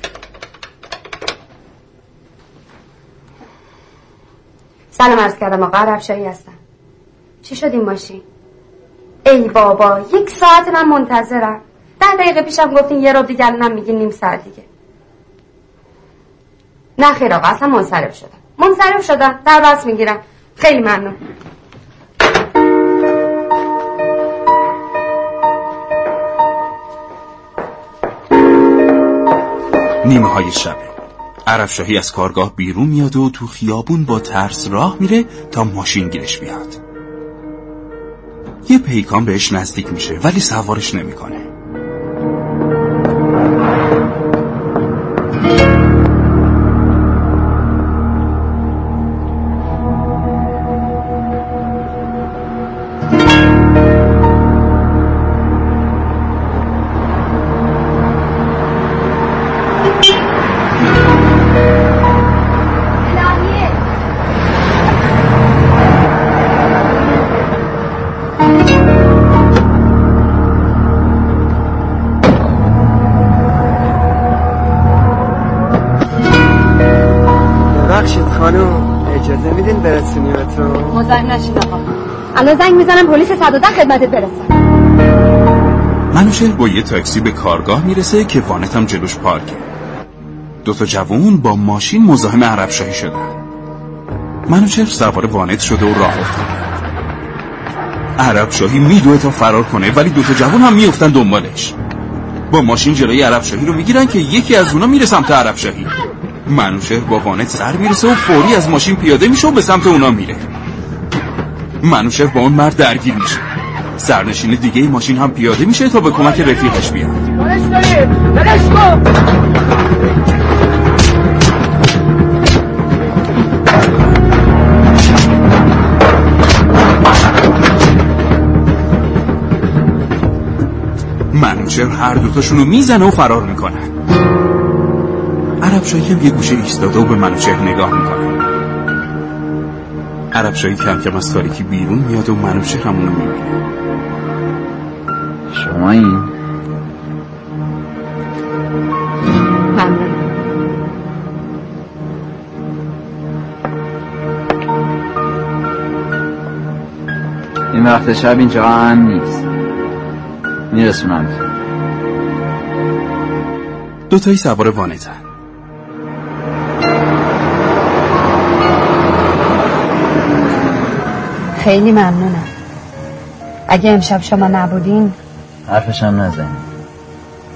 سلام عرض کردم آقا عربشاهی هستم. چی شد این ماشین؟ ای بابا یک ساعت من منتظرم. ده دقیقه پیشم گفتین یه رو دیگه الانم میگین نیم ساعت دیگه. نه خیر آقا اصلا منصرف شدم. منصرف شدم در بس می‌گیرم. خیلی ممنون. نیمه های شبه عربشاهی از کارگاه بیرون میاد و تو خیابون با ترس راه میره تا ماشین گیرش بیاد. یه پیکان بهش نزدیک میشه ولی سوارش نمی‌کنه. می‌زنم پلیس 110 خدمتت برسن منوشهر با یه تاکسی به کارگاه می‌رسه که وانت هم جلوش پارکه. دو تا جوون با ماشین مزاحم عرب شاهی شدن. منوشهر سوار وانت شده و راه افتاده. عرب شاهی میدوه تا فرار کنه ولی دو تا جوون هم میفتن دنبالش. با ماشین جلوی عرب شاهی رو می‌گیرن که یکی از اونا میره سمت عرب شاهی. منوشهر با وانت سر می‌رسه و فوری از ماشین پیاده میشه و به سمت اونا میره. منوشهر با اون مرد درگیر میشه. سرنشین دیگه ای ماشین هم پیاده میشه تا به کمک رفیقش بیاد. منوچهر هر دوتاشونو می‌زنه و فرار می‌کنه. عرب شاهی هم یه گوشه ایستاده و به منوچهر نگاه می‌کنه. عرب شاهی کم کم از تاریکی بیرون میاد و منوچهر هم اونو می‌بینه. شما این؟ ممنون این وقت شب اینجا هم نیست. میرسونم. دوتایی سوار وانتن. خیلی ممنونم. اگه امشب شما نبودین حرفش هم نزنی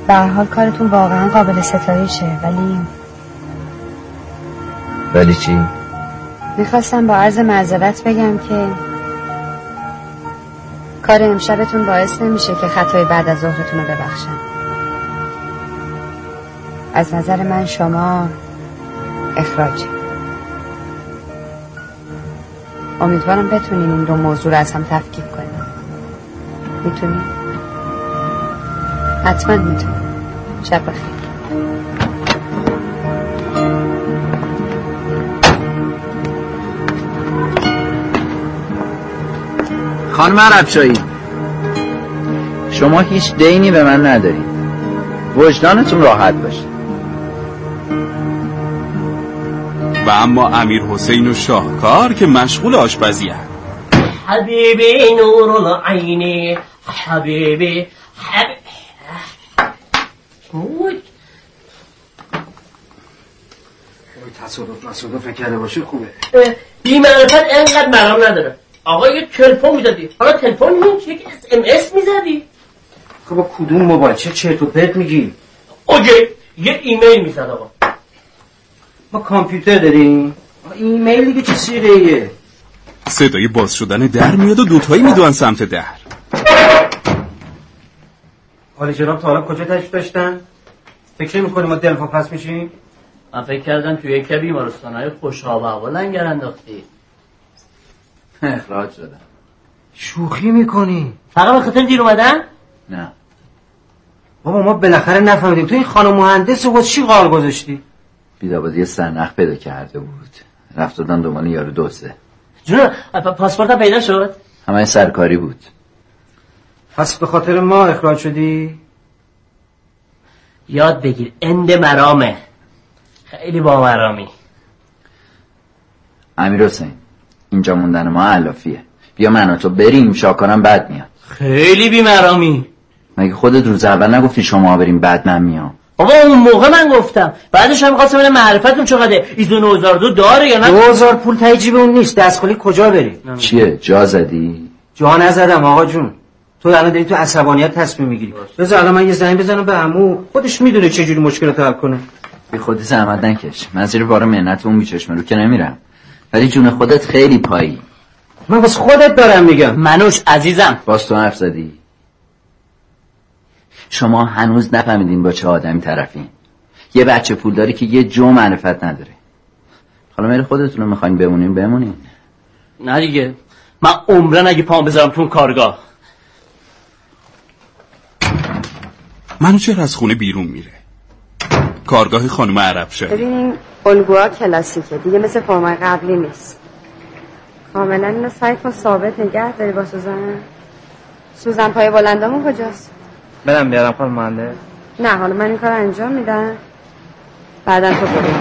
به هر حال کارتون واقعا قابل ستایشه ولی ولی چی؟ می‌خواستم با عرض معذرت بگم که کار امشبتون باعث نمیشه که خطای بعد از ظهرتون رو ببخشم. از نظر من شما اخراجی امیدوارم بتونین این دو موضوع رو از هم تفکیک کنیم. می‌تونین؟ حتما می‌تونین شب بخیر. خانم عربشایی شما هیچ دینی به من ندارید. وجدانتون راحت باشه. و اما امیر حسین و شاهکار که مشغول آشپزی هست. حبیبی نور العینی حبیبی حب... اوی. تصادف تصادف کرده باشه خوبه. بی معرفت انقدر مرام نداره. آقا یه تلفن می‌زدی. حالا تلفن نیست یک اس ام اس می‌زدی؟ خب با کدوم موبایل؟ چه چرت و پرت میگی؟ OK یه ایمیل می‌زد آقا. ما کامپیوتر داریم. ایمیل دیگه چه صیغه ایه صدای باز شدن در میاد و دوتایی میدوان سمت در حالا جناب تا حالا کجا تشریف داشتن؟ فکر می‌کنی ما دلواپس میشیم من فکر کردم توی یک بیمارستان های خوش آب و هوا لنگر انداختی. اخراج شدم شوخی می‌کنی. فقط به خاطر دیر اومدن؟ نه. بابا ما بالاخره نفهمیدیم. تو این خانم مهندس رو چی قال گذاشتی؟ بیدابازی سرنخ پیدا کرده بود. رفت دادن دنبال یارو دوسته جون پاسپورتم پیدا شد؟ همه سرکاری بود. پس به خاطر ما اخراج شدی؟ یاد بگیر اند مرامه. خیلی با مرامی امیر حسین اینجا موندن ما علافیه. بیا من و تو بریم شاکارم بد میاد. خیلی بی مرامی مگه خودت روز اول نگفتی شما بریم بعد من میام؟ بابا اون موقع من گفتم. بعدش هم خواستم ببینم معرفتون چقدره. ایزو 9002 داره یا نه؟ دو هزار پول تای جیب اون نیست. دستخالی کجا بریم؟ چیه؟ جا زدی؟ جا نزدم آقا جون. تو الان داری تو عصبانیت تصمیم می‌گیری. بذار الان من یه زنگ بزنم به عمو. خودش می‌دونه چه جوری مشکلات حل کنه. بی خودی زحمت نکش. من زیر بار منت اون بیچشم رو که نمیرم. ولی جون خودت خیلی پایی. من واسه خودت دارم میگم. منوش عزیزم. باز تو حرف زدی. شما هنوز نفهمیدین با چه آدمی طرفین. یه بچه پول داری که یه جو معرفت نداره. حالا میره خودتون رو می‌خواین بمونین بمونین. نه دیگه. من عمرن اگه پام بذارم تو کارگاه. منوچهر از خونه بیرون میره؟ کارگاه خانم عرب شهری ببین این الگوها کلاسیکه. دیگه مثل فرمای قبلی نیست. کاملا اینو سعی کن ثابت نگه داری با سوزن. سوزن پای بلندامون کجاست؟ برم بیارم خانم مهندس نه حالا من این کار انجام میدم. بعدا تو برو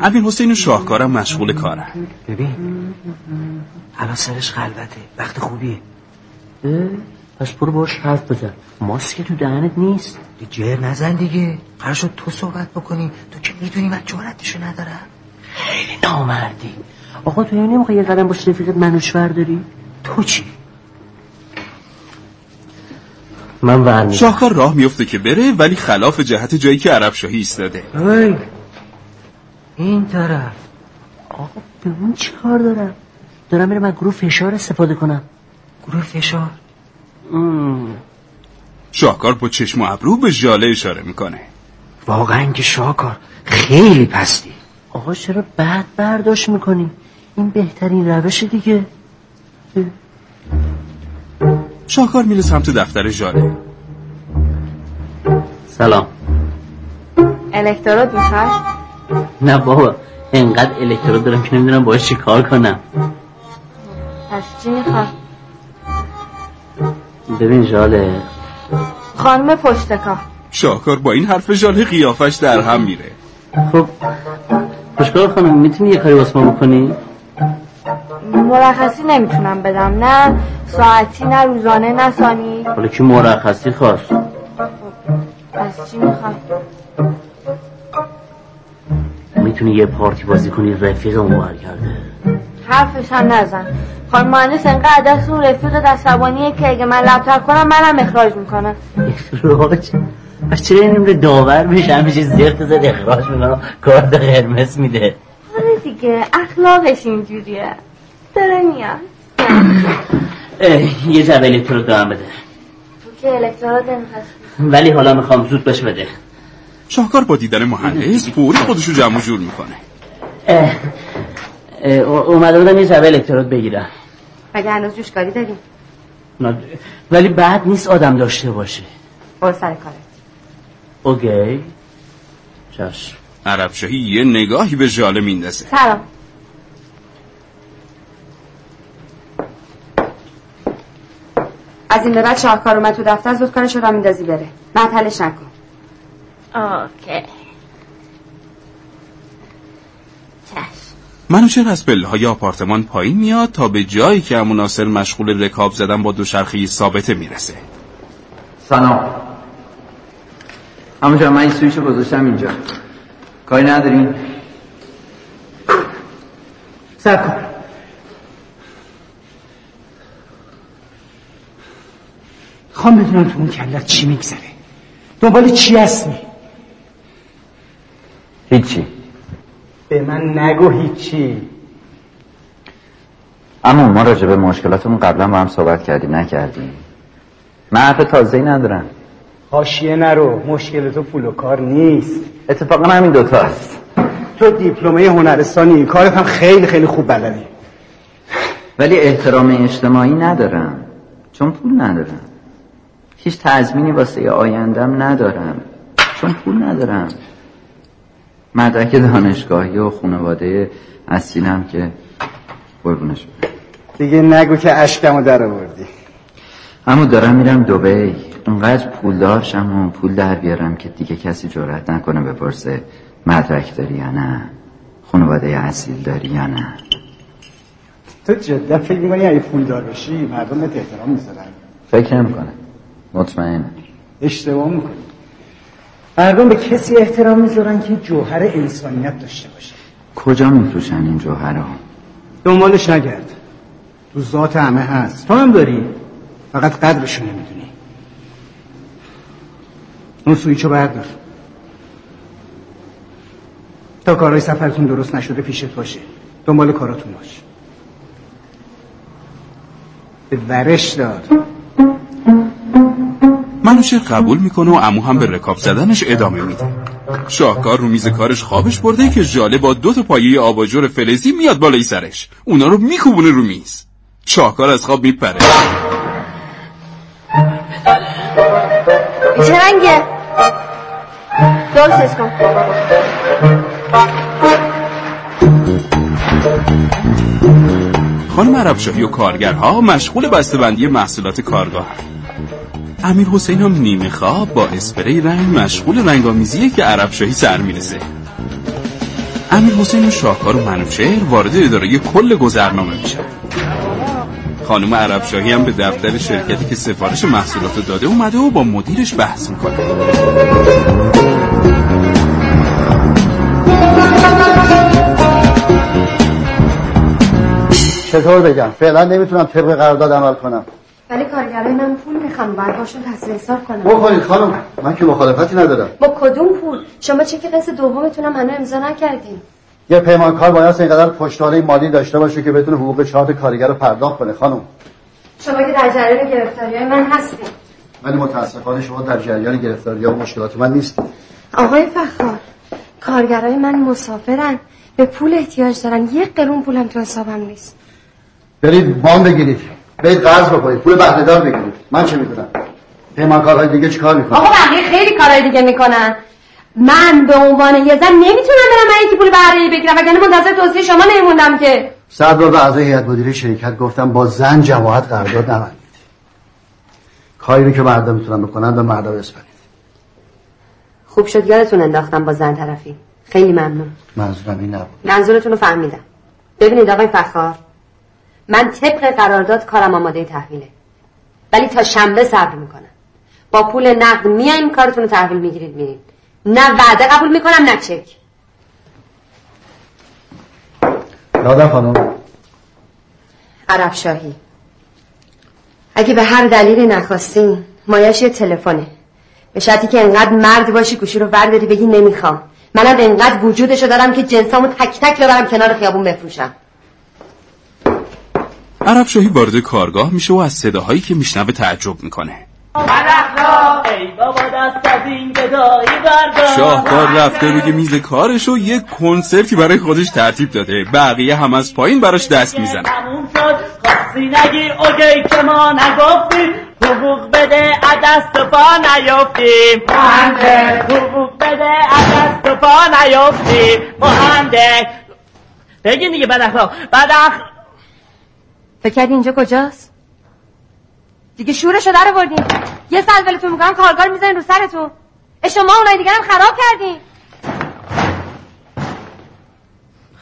امیر حسین و شاهکارم مشغول کارن. ببین الان سرش خلوته. وقت خوبیه. پس برو باش حرف بزن. ماسک تو دهنت نیست. جر نزن دیگه. قرار شد تو صحبت بکنی. تو که می‌دونی من جرأتشو ندارم. خیلی نامردی. آقا تو نمی‌خوای یه قدم باش رفیقت منوش داری؟ تو چی؟ من ور. شاهکار راه میفته که بره ولی خلاف جهت جایی که عرب شاهی ایستاده. ای این طرف. آقا به اون چی کار دارم. دارم میرم از گروه فشار استفاده کنم. گروه فشار؟ مم. شاهکار با چشم و ابرو به ژاله اشاره می‌کنه. واقعا که شاکار خیلی پستی. آقا چرا بد برداشت می‌کنی این بهترین روش دیگه. شاهکار میره سمت دفتر ژاله. سلام. الکترود می‌خوای؟ نه بابا انقدر الکترود دارم که نمی‌دونم باش چی کار کنم. پس چی می‌خوای؟ ببین جاله خانم پشتکار شاهکار با این حرف ژاله قیافش در هم میره. خب خوشگاه خانم می‌تونی یه کاری واسه ما بکنی؟ مرخصی نمی‌تونم بدم نه ساعتی نه روزانه نه ثانی. حالا کی مرخصی خواست؟ پس چی می‌خوای؟ می‌تونی یه پارتی بازی کنی رفیق اون برگرده حرفش هم نزن. خانم مهندس انقدر دست اون رفیق دستبانیه که اگه من لبتر کنم منم اخراج می‌کنه اخراج؟ پس چرا این داور میشه؟ همیشه زرت زد اخراج می‌کنم کارت قرمز میده. آره دیگه اخلاقش اینجوریه. داره میاد. یه جبه الکترود دارم بده. تو که الکترود ولی حالا می‌خوام زود بشه بده. شاهکار با دیدن مهندس فوری خودشو جمع جور می‌کنه. اه، اه، اومده بودم یه جبه الکترود بگیرم. مگه هنوز جوشکاری داریم. نه، ولی بعد نیست آدم داشته باشه. برو سر کارت. اوکی. چشم عرب یه نگاهی به ژاله میندازه. سلام. از این به بعد شاهکار اومد تو دفتر زود کارش رو میندازی بره. معطلش نکن. اوکی. منوچهر از پله های آپارتمان پایین میاد تا به جایی که امون ناصر مشغول رکاب زدن با دوچرخه ثابته می‌رسه؟ سلام. همونجا من این سویچو گذاشتم اینجا. کاری ندارین؟ سر کن. خوام بدونم تو اون کلت چی میگذره. دنبال چی هستی؟ هیچی. به من نگو هیچی. اما ما راجع به مشکلاتمون قبلا با هم صحبت کردیم نکردیم. من حرف تازه‌ای ندارم. حاشیه نرو مشکل تو پول و کار نیست. اتفاقا همین دوتاست تو دیپلمه هنرستانی کارت هم خیلی خیلی خوب بلدی. ولی احترام اجتماعی ندارم. چون پول ندارم. هیچ تضمینی واسه آیندم ندارم. چون پول ندارم. مدرک دانشگاهی و خانواده اصیلم که قربونش دیگه نگو که اشکمو در آوردی. اما دارم میرم دوبی اونقدر پول داشتم و پول در بیارم که دیگه کسی جرأت نکنه بپرسه مدرک داری یا نه خانواده اصیل داری یا نه. تو جدا فکر می‌کنی اگه پول دار بشی مردم بهت احترام می‌ذارن؟ فکر نمی‌کنه مطمئن. اشتباه می‌کنی. مردم به کسی احترام می‌ذارن که جوهر انسانیت داشته باشه. کجا میفروشن این جوهرها؟ دنبالش نگرد. تو ذات همه هست. تو هم داری. فقط قدرشو نمی‌دونی. اون سویچو بردار. تا کارهای سفرتون درست نشده پیشت باشه. دنبال کاراتون باش. به ورش دار منوچهر قبول می‌کنه و امو هم به رکاب زدنش ادامه میده. شاهکار رو میز کارش خوابش برده که ژاله با دو تا پایه آباجور فلزی میاد بالای سرش. اونا رو میکوبونه رو میز. شاهکار از خواب میپره. چه رنگه؟ درستش کن. خانم عربشاهی و کارگرها مشغول بسته‌بندی محصولات کارگاه امیر حسین هم نیمه خواب با اسپری رنگ مشغول رنگامیزیه که عربشاهی سر می‌رسه. امیر حسین و شاهکار و منوچهر وارد اداره کل گذرنامه میشن. خانم عربشاهی هم به دفتر شرکتی که سفارش محصولات داده اومده و با مدیرش بحث می‌کنه. چطور بگم؟ فعلا نمی‌تونم طبق قرارداد عمل کنم. ولی کارگرای من پول می‌خوام باید باشون تصویر حساب کنم. بکنید خانم من که مخالفتی ندارم. با کدوم پول؟ شما چک قسط دومتونم هنوز امضا نکردین. یه پیمانکار باید اینقدر پشتوانه مالی داشته باشه که بتونه حقوق چهار کارگر رو پرداخت کنه خانم. شما که در جریان گرفتاری من هستین. ولی متاسفانه شما در جریان گرفتاری و مشکلات من نیستید آقای فخار کارگرای من مسافرن. به پول احتیاج دارن. یک قرون پولم تو حسابم نیست. برید وام بگیرید. برید قرض بکنید پول بهرهدار بگیرید من چه می‌دونم؟ پیمانکارهای دیگه چیکار می‌کنن؟ آقا بقیه خیلی کارهای دیگه می‌کنن. من به عنوان یه زن نمی‌تونم برم من یکی پول بهره بگیرم وگرنه منتظر توصیه شما نمیموندم که. صد بار به اعضای هیئت مدیره شرکت گفتم با زن جماعت قرارداد نبندید. کاری رو که مردم می‌تونن بکنن به مردم بسپارید خوب شد یادتون انداختم با زن طرفی. خیلی ممنون. منظورم این نبود. منظورتون رو فهمیدم. ببینید آقای فخار من طبق قرارداد کارم آماده تحویله. ولی تا شنبه صبر می‌کنم. با پول نقد میایم کارتون رو تحویل می‌گیرید میرید نه وعده قبول می‌کنم نه چک. یادم خانم. عرب شاهی اگه به هر دلیلی نخواستین مایش یه تلفنه. به شرطی که انقدر مرد باشی گوشی رو برداری بگی نمی‌خوام. منم انقدر وجودشو دارم که جنسامو تک تک ببرم کنار خیابون بفروشم. عرب شاهی وارد کارگاه میشه و از صداهایی که میشنوه تعجب می‌کنه. شاهکار رفته روی میز کارش و یک کنسرتی برای خودش ترتیب داده. بقیه هم از پایین براش دست می‌زنن. نگیر اوکی که ما نگفتیم. حقوق بده دست و پا نیفتیم مهندس حقوق بده دست و پا نیفتیم مهندس بگین دیگه بد اخلاق بد اخلاق فکر کردی اینجا کجاست؟ دیگه شورشو در بردین یه ساعت ولتون می‌کنم کارگار می‌زنین رو سرتون. شما اونای دیگر هم خراب کردین.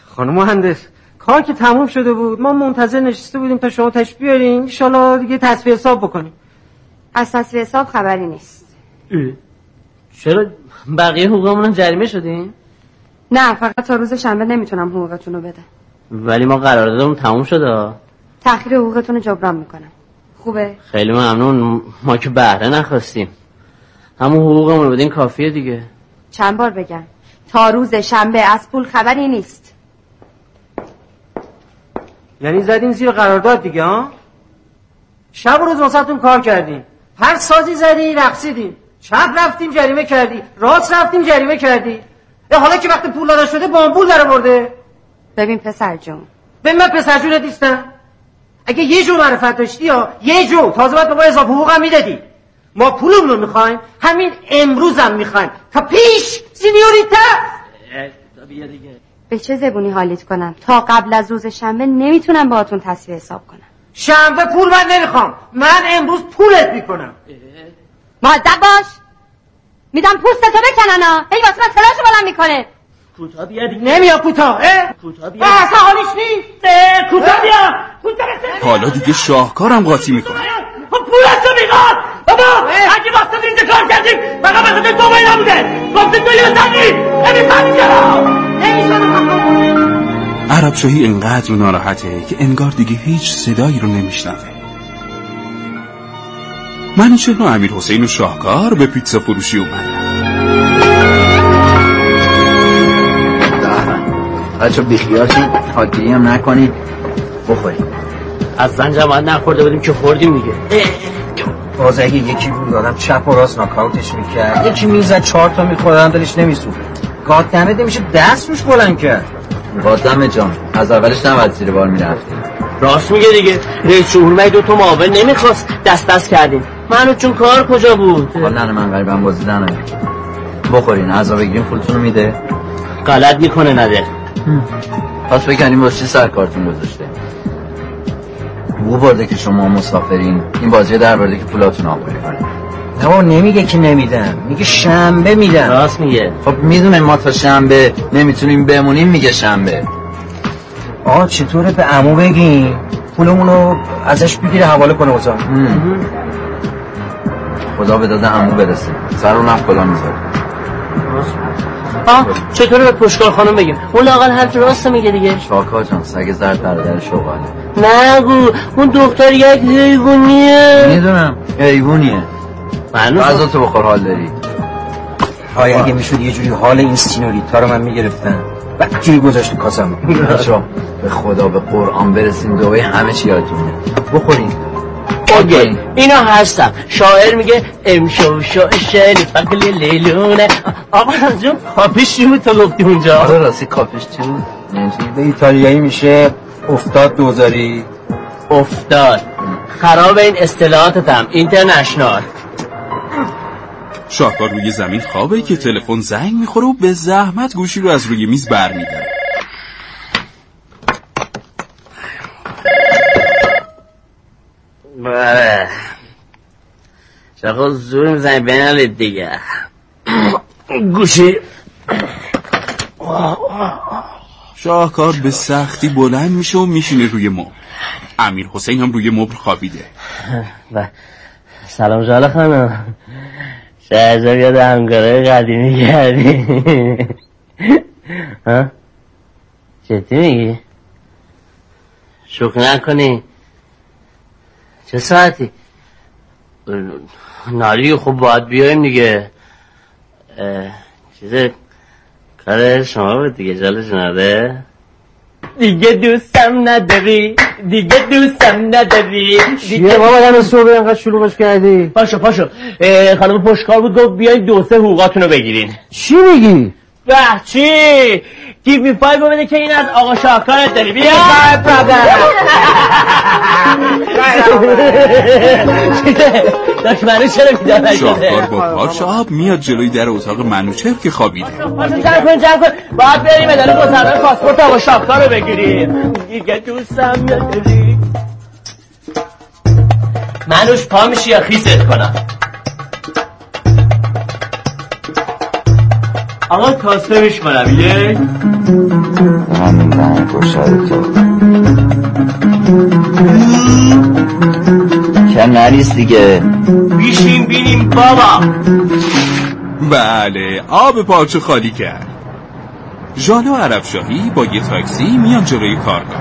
خانم مهندس کار که تموم شده بود ما منتظر نشسته بودیم تا شما تشریف بیارین. ان دیگه تصفیه حساب بکنیم. از تصفیه حساب خبری نیست. چرا بقیه حقوقمون جریمه شدیم نه فقط تا روز شنبه نمی‌تونم حقوقتون رو بده ولی ما قراردادمون تموم شده. تأخیر حقوقتون رو جبران می‌کنم. خوبه؟ خیلی ممنون. ما که بهره نخواستیم. همون حقوقمون رو بدین کافیه دیگه. چند بار بگم. تا روز شنبه از پول خبری نیست. یعنی زدین زیر قرارداد دیگه ها؟ شب و روز واسهتون کار کردیم. هر سازی زدی رقصیدیم. چپ رفتیم جریمه کردی. راست رفتیم جریمه کردی. حالا که وقت پول داده شده بامبول در برده ببین پسر جون. به من پسر جونت نیستم اگه یه جو معرفت داشتی یا یه جو تازه باید به ما اضافه حقوق هم می‌دادی. ما پولمون رو می‌خوایم همین امروز هم می‌خوایم. تا پیش señorita به چه زبونی حالیت کنم؟ تا قبل از روز شنبه نمی‌تونم باهاتون تسویه حساب کنم. شنبه پول من نمی‌خوام. من امروز پولت می‌کنم. معدب باش! میدم پوست تو بکنن ها هی واسه من تلاشو بلند می‌کنه. کوتا بیا دیگه. نمیا کوتا اه؟ کوتا بیا. اصلا حالیش نیست. کوتا بیا. کوتا حالا دیگه شاهکارم قاطی می‌کنه. پولتو می‌خواد. بابا اگه واسه اینجا کار کردیم فقط واسه دو ماه نبوده. گفته تو یه زنی نمی‌فهمی چرا عرب شاهی انقدر ناراحته که انگار دیگه هیچ صدایی رو نمیشنوه. منوچهر و امیر حسین و شاهکار به پیتزا فروشی اومدن. بچه بیخیال شید حاجی هم نکنید بخورید اصلا جماعت نخورده بودیم که خوردیم دیگه. باز اگه یکی بود آدم چپ و راست ناکاوتش می‌کرد. یکی می‌زد چهار تا میخوردن دلش نمیسود گاد میشه دست روش بلند کرد. قادم جان از اولش نباید زیر بار می‌رفتی. راست میگه دیگه. رئیس جمهور دو تا معاون نمی‌خواست دست دست کردیم؟ منو چون کار کجا بود؟ نه من غریبم بازی بخورین عذاب بگیریم پولتونو میده. غلط می‌کنه نده. پس بکنیم واسه سر کارتون گذاشته. بو برده که شما مسافرین این بازی در برده که پولاتون آقایی کنیم نه نمیگه که نمیدم میگه شنبه میدم راست میگه. خب می‌دونه ما تا شنبه نمی‌تونیم بمونیم میگه شنبه. آه چطوره به عمو بگیم پولمونو ازش بگیره حواله کنه واسه خدا به داده عمو برسه. سر رو نفت کلا می‌ذاره. آه چطوره به پشکار خانم بگیم اون لاغل حرف راست میگه دیگه. شاکا جان سگ زرد برادر شغاله. نگو اون دختر یک حیوانیه. می‌دونم. حیوانیه. غذا تو بخور حال داری. های اگه می‌شد یه جوری حال این سینوریتا رو من می‌گرفتم؟ بکی گذاشت کاسم [laughs] بچا به خدا به قرآن برسیم دوباره همه چی یادتونه. بخوریم اوکی اینا هستم شاعر میگه امشو شو شعر فقل لیلونه. آقا جون کافیش چی بود تو گفتی اونجا؟ آره راستی کافیش چی بود؟ به ایتالیایی میشه افتاد دوزاری. افتاد. خراب این اصطلاحاتتم اینترنشنال. شاهکار روی زمین خوابه که تلفن زنگ می‌خوره و به زحمت گوشی رو از روی میز برمیداره. بله. چقدر زور می‌زنی بینال دیگه. گوشی. شاهکار به سختی بلند میشه و میشینه روی مبل. امیر حسین هم روی مبل خوابیده. سلام جاله خانم. شهرزار یاد همکاره قدیمی کردی. ها؟ جدی میگی؟ شوخ نکنی. چه ساعتی؟ نالی خوب باید بیایم دیگه. چیز کار شما بود دیگه جالش نده دیگه دوستم نداری دیگه دوستم نداری چیه بابا دم صبح اینقدر شلوغش کردی؟ پاشو پاشو. خانم پشکار بود گفت بیاین دو سه حقوقاتونو بگیرین. چی میگی؟ به چی تیپی فایو بده که این از آقا شاکارت داری بیا داشت منو چرا بیدار شاهکار با پارچ آب میاد جلوی در اتاق منوچهر که خوابیده. جمع کن جمع کن. باید بریم اداره گذرنامه پاسپورت آقا شاکار رو بگیریم. دیگه دوستم نداری منوش پا میشی یا خیست کنم؟ آقا کاسته میشمارم. یک. من گشاد تو کم نریس دیگه. بیشیم بینیم بابا. بله آب پارچه خالی کرد. ژالو عرب شاهی با یه تاکسی میان جلوی کارگاه.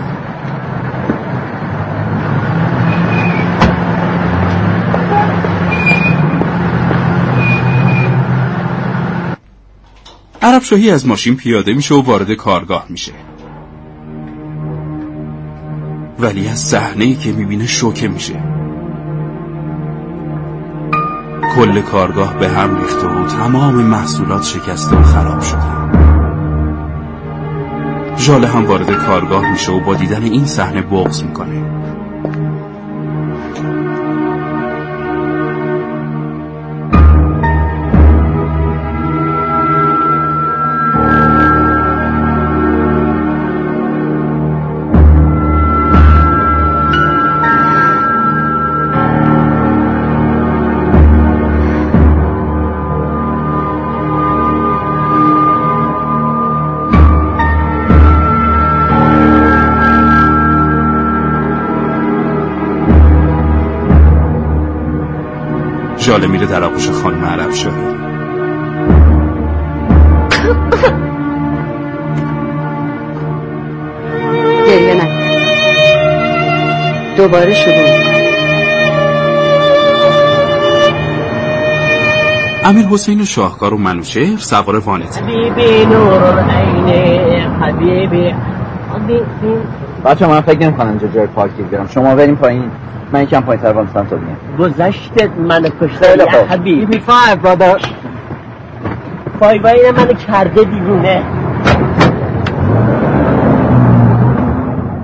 عرب شاهی از ماشین پیاده میشه و وارد کارگاه میشه. ولی از صحنه که می‌بینه شوکه میشه. کل کارگاه به هم ریخته و تمام محصولات شکسته و خراب شده. ژاله هم وارد کارگاه میشه و با دیدن این صحنه بغض می‌کنه. جاله میره در آغوش خانم عرب شاهی گریه نکن. دوباره شروع امیر حسین شاهکار و منوچهر سوار وانت. حبیبی نور حبیبی حبیبی بچه من فکر نمی کنم جای پارکی بیارم شما بریم پایین. من یکم پایین تر سمت بیام گذشتت من خیلی خوب. حبیب. می فایو برادر فای فای من کرده دیوونه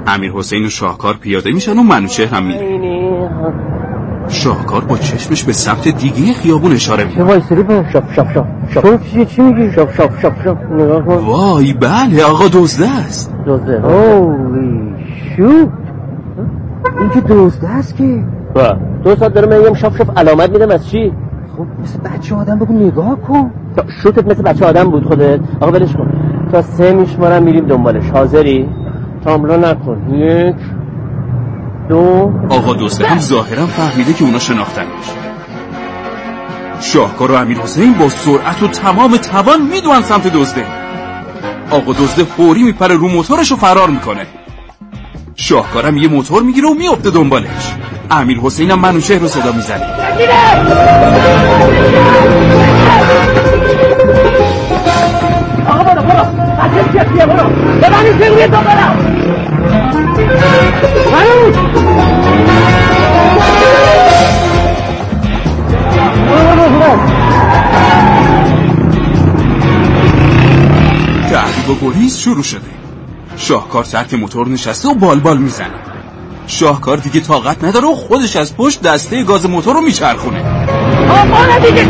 امیر حسین و شاهکار پیاده میشن و منوچهر هم میره. شاهکار با چشمش به سمت دیگه خیابون اشاره می‌کنه. وایسری با شاف شاف شاف شاف چی چی میگی؟ شاف شاف شاف شاف نگاه کن. وای بله آقا دزده است. دوزده هولی شوت این که دوزده است که. دو ساعت داره میگم شاف شاف علامت میدم از چی؟ خب مثل بچه آدم بگو نگاه کن. تا شوتت مثل بچه آدم بود خودت. آقا ولش کن. تا سه میشمارم میریم دنبالش. حاضری؟ تاملا نکن. یک دو. آقا دزده هم ظاهرا فهمیده که اونا شناختنش شاهکار و امیر حسین با سرعت و تمام توان می‌دونن سمت دزده. آقا دزده فوری میپره رو موتورش و فرار می‌کنه. شاهکارم یه موتور می‌گیره و میفته دنبالش. امیر حسین هم منوچهر رو صدا می‌زنه. آقا برو برو. بچه چپیه برو. ببنی سیگوی تو برم. تحریب و گریز شروع شده. شاهکار تحت موتور نشسته و بالبال می‌زنه. شاهکار دیگه طاقت نداره و خودش از پشت دسته گاز موتور رو میچرخونه. آقا دیگه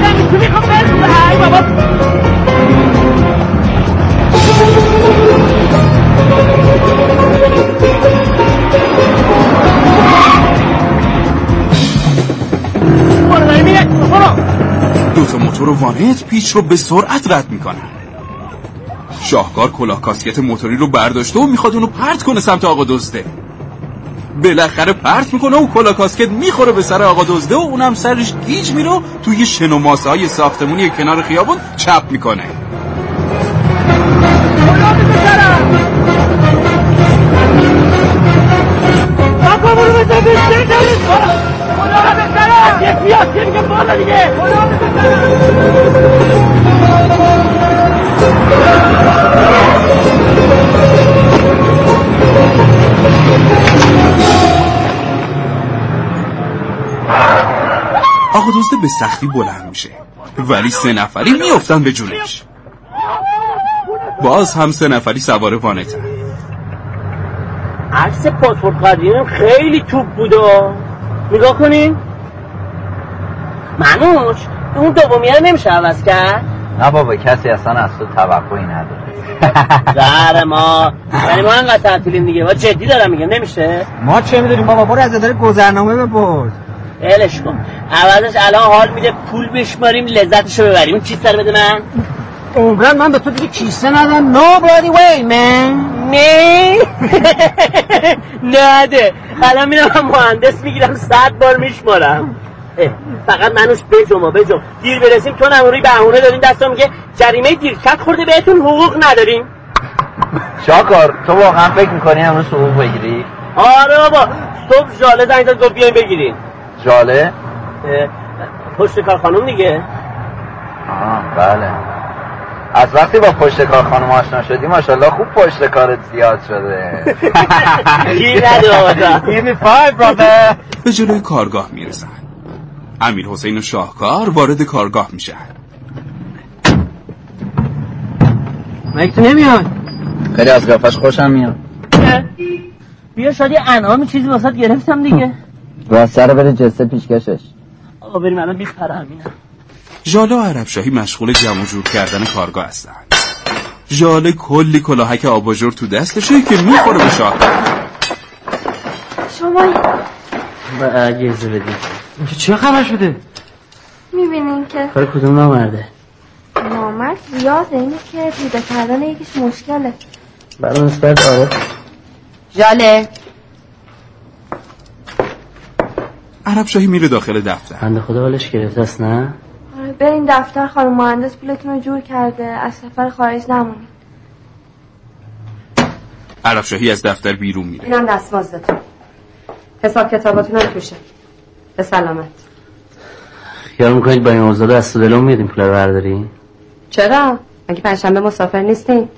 دوتا موتور و وانت پیچ رو به سرعت رد می‌کنن. شاهکار کلاه کاسکت موتوری رو برداشته و می‌خواد اونو پرت کنه سمت آقا دزده. بالاخره پرت می‌کنه و کلاه کاسکت می‌خوره به سر آقا دزده و اونم سرش گیج میره و توی شن و ماسه های ساختمونی کنار خیابون چپ می‌کنه. آقا دزده به سختی بلند میشه. ولی سه نفری میافتن به جونش. باز هم سه نفری سوار وانتن عکس پاسپورت قدیمم خیلی توپ بود و نگاه کنین. منوش اون دومی نمیشه عوض کرد؟ نه بابا کسی اصلا از تو توقعی نداره. [laughs] در ما. یعنی ما انقدر تعطیلیم دیگه. ما جدی دارم میگم. نمیشه؟ ما چه می‌دونیم بابا؟ برو از اداره گذرنامه بپرس. الش کن. عوضش الان حال میده پول بشماریم لذتشو ببریم. اون چیز سر بده من. عمرن من به تو دیگه کیسه ندم no bloody way man. [laughs] نه نده الان میرم من مهندس می‌گیرم صد بار میشمارم. فقط منوش بجما بجم دیر برسیم تو نموری بهونه دارین دستم میگه جریمه دیرکت خورده بهتون حقوق نداریم. شاکار تو واقعا فکر می‌کنی امروز حقوق بگیری؟ آره بابا صبح جاله زنگ زد گفت بیاین بگیرین. جاله؟ پشت کار خانم دیگه. آه بله. از وقتی با پشت کار خانم آشنا شدی ماشاءالله خوب پشت کارت زیاد شده. گیر نده بابا جان. Give me five brother. به جلوی کارگاه می‌رسن. امیر حسین و شاهکار وارد کارگاه میشن. مگه تو نمیاد؟ خیلی از قیافش خوشم میاد. بیا شادی انعامی چیزی واسط گرفتم دیگه. [laughs] و سر بره جسته پیشکشش. آقا بریم الان میپرم اینا ژاله و عربشاهی مشغول جمع جور کردن کارگاه هستن ژاله کلی کلاهک آباژور تو دستشه که می‌خوره به شاهکار. شما با اجازه بدید اینجا چه خبر شده؟ می‌بینین که کار کدوم نامرده نامرد زیاده اینه که پیدا کردن یکیش مشکله. برای نسبت آره. جاله. عربشاهی میره داخل دفتر. بنده خدا حالش گرفته است نه؟ آره، برین دفتر خانم مهندس پولتون رو جور کرده. از سفر خارج نمونید عربشاهی از دفتر بیرون میره. اینم دستمازدتون حساب کتاباتون هم توشه به سلامت. خیال می‌کنید با این اوضاع دست و دلم میدیم پول رو برداری چرا؟ مگه پنجشنبه مسافر نیستین؟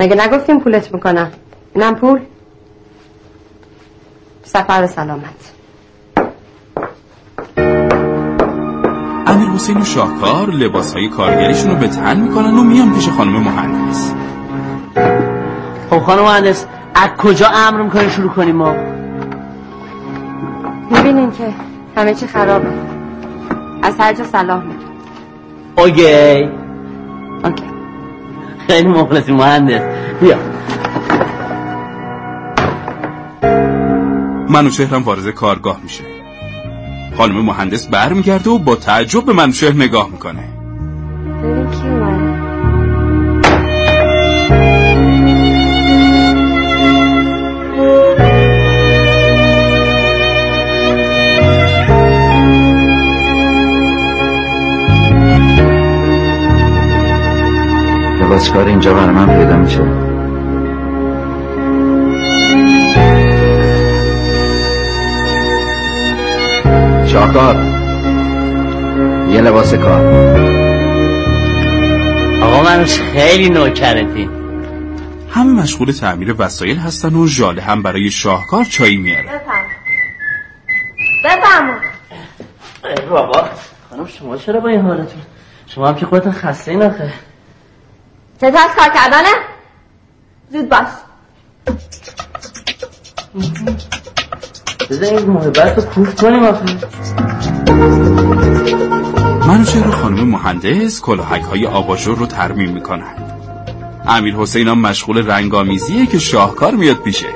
مگه نگفتیم پولت می‌کنم؟ اینم پول؟ سفر سلامت. امیر حسین و شاهکار لباس های کارگریشون رو به تن می‌کنن و میان پیش خانم مهندس. خب خانم مهندس از کجا امر می‌کنی شروع کنیم ما؟ می‌بینین که همه چی خرابه. از هر جا صلاح میگه اوکی. اوکی. خیلی مخلصی مهندس. بیا. منوچهرم وارد کارگاه میشه. خانم مهندس برمیگرده و با تعجب به منوچهر نگاه می‌کنه. لباسکار اینجا برای من پیدا میشه شاهکار یه لباس کار. آقا من خیلی نوکرتی. همه مشغول تعمیر وسایل هستن و ژاله هم برای شاهکار چایی میاره. بفرمون ای بابا خانم شما چرا با این حالتون؟ شما هم که خودتون خسته این آخه. چطور از کار کردنه؟ زود باش. بذار این محبت رو کوف کنیم آخه. منوچهر و خانم مهندس کلاهک های آباژور رو ترمیم می‌کنن؟ امیر حسین هم مشغول رنگامیزیه که شاهکار میاد پیشش.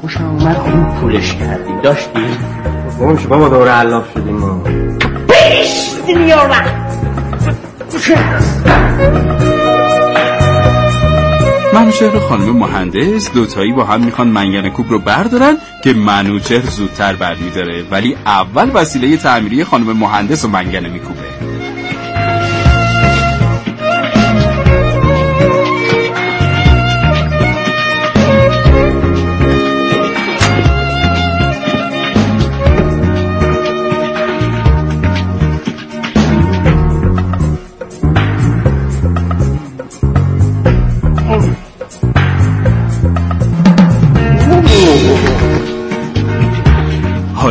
خوشم اومد خوب پولش کردیم. داشتیم؟ بابا شما با دوره علاف شدیم ما. من منوچهر خانم مهندس دوتایی با هم می‌خوان منگن کوب رو بردارن که منوچهر زودتر برمیداره. ولی اول وسیله تعمیری خانم مهندس رو منگنه میکوبه.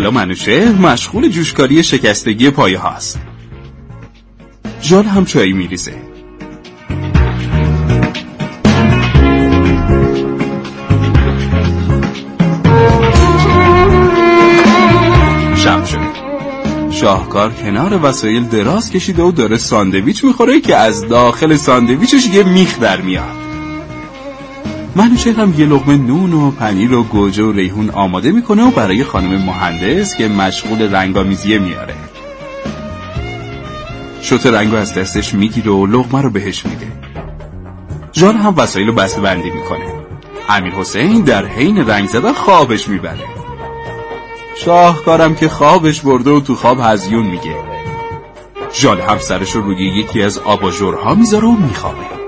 حالا منوچهر مشغول جوشکاری شکستگی پایه هاست. ژال هم چایی میریزه. شب شده شاهکار کنار وسایل دراز کشیده و داره ساندویچ می‌خوره که از داخل ساندویچش یه میخ در میاد. منوچهر هم یه لقمه نون و پنیر و گوجه و ریحون آماده می‌کنه و برای خانم مهندس که مشغول رنگامیزیه میاره. شوت رنگو از دستش می‌گیره و لقمه رو بهش میده. جان هم وسایل رو بسته بندی می‌کنه. امیر حسین در حین رنگ زدن خوابش می‌بره. شاهکارم که خوابش برده و تو خواب هزیون میگه. ژال هم سرش رو روی یکی از آباژورها می‌ذاره و میخوابه.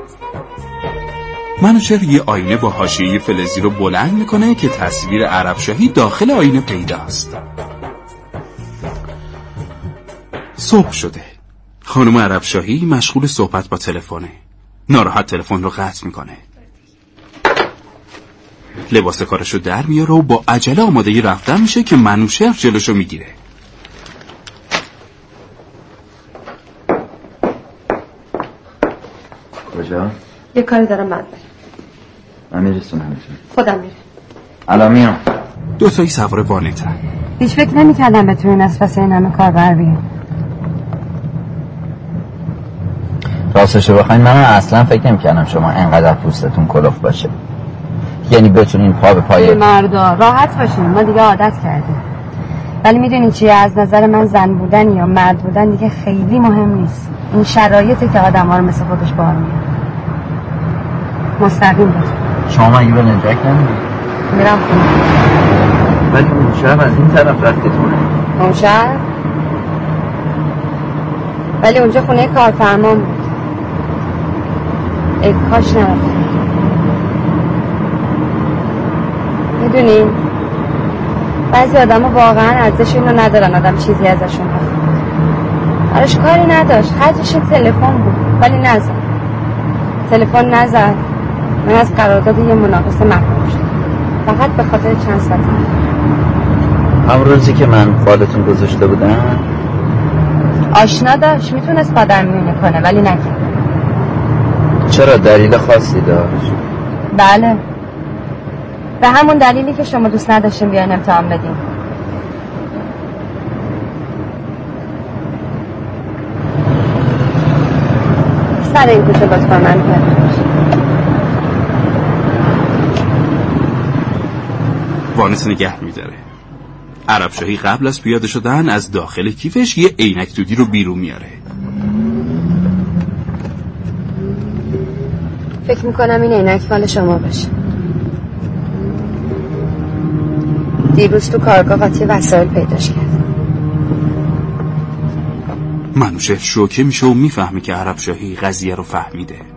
منوچهر یه آینه با حاشیه فلزی رو بلند می‌کنه که تصویر عرب شاهی داخل آینه پیداست. صبح شده. خانم عرب شاهی مشغول صحبت با تلفنه. ناراحت تلفن رو قطع می‌کنه. لباس کارش رو در میاره و با عجله آماده رفتن میشه که منوشهر جلوشو می‌گیره. کجا؟ یه کاری دارم بعد بریم من میرسونم خودم میره الان میام. دو تایی سوار وانتن هیچ فکر نمی‌کردم بتونین از پس این همه کاربر بیان راستشو بخواین من اصلا فکر نمی‌کردم شما انقدر پوستتون کلوف باشه. یعنی بتونین پا به پای مردا راحت باشین ما دیگه عادت کردیم. ولی می‌دونین چیه؟ از نظر من زن بودن یا مرد بودن دیگه خیلی مهم نیست. این شرایطی که آدم ها رو مثل خودش بار میاد مستقیم بود شما مگه به نجک نمی‌دید میرم خونه ولی اون شب از این طرف رفتتونه اون شهر؟ ولی اونجا خونه کارفرما بود. ای کاش نرفتم. می‌دونین بعضی آدم واقعا ارزش اینو ندارن آدم چیزی ازشون بخواد براش کاری نداشت. خرجش تلفن بود ولی نزد. تلفن نزد. من از قرارداد یه مناقصه محروم شدم فقط به خاطر چند ساعت هم روزی که من فالتون گذاشته بودم؟ آشنا داشت می‌تونست پادر میونه کنه ولی نکرد چرا دلیل خاصی داشت؟ بله. به همون دلیلی که شما دوست نداشتیم بیاین امتحان بدیم سر این کوچه لطفا من وانس نگه میداره. عرب شاهی قبل از پیاده شدن از داخل کیفش یه عینک دودی رو بیرون میاره. فکر می‌کنم این عینک مال شما باشه. دیروز تو کارگاه قاطی وسایل پیداش کرد. منوشه شوکه میشه و می‌فهمه که عرب شاهی قضیه رو فهمیده.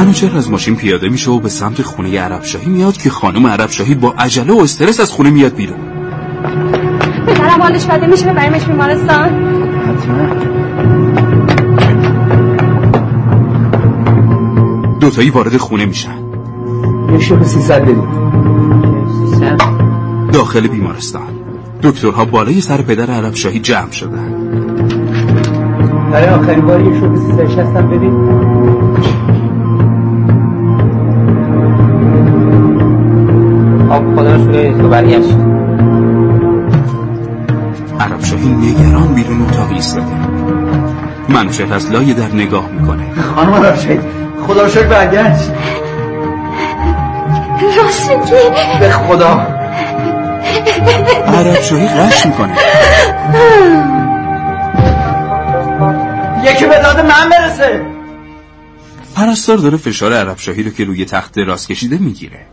منوچهر از ماشین پیاده میشه و به سمت خونه عرب شاهی میاد که خانم عرب شاهی با عجله و استرس از خونه میاد بیرون؟ پدرم حالش بده میشه ببریمش بیمارستان. دوتایی وارد خونه میشن. یه سیصد بدید. داخل بیمارستان. دکترها بالای سر پدر عرب شاهی جمع شدن. برای آخرین بار یه سیصد شستم ببین تو برگشت. عرب شاهی نگران بیرون اتاق ایستاده. منوچهر از لای در نگاه می‌کنه. خانم عرب شهید خدا رو شکر برگشت. راست میگی به خدا. عرب شاهی قش می‌کنه. یکی به داد من برسه. پرستار داره فشار عرب شاهی رو که روی تخت دراز کشیده می‌گیره.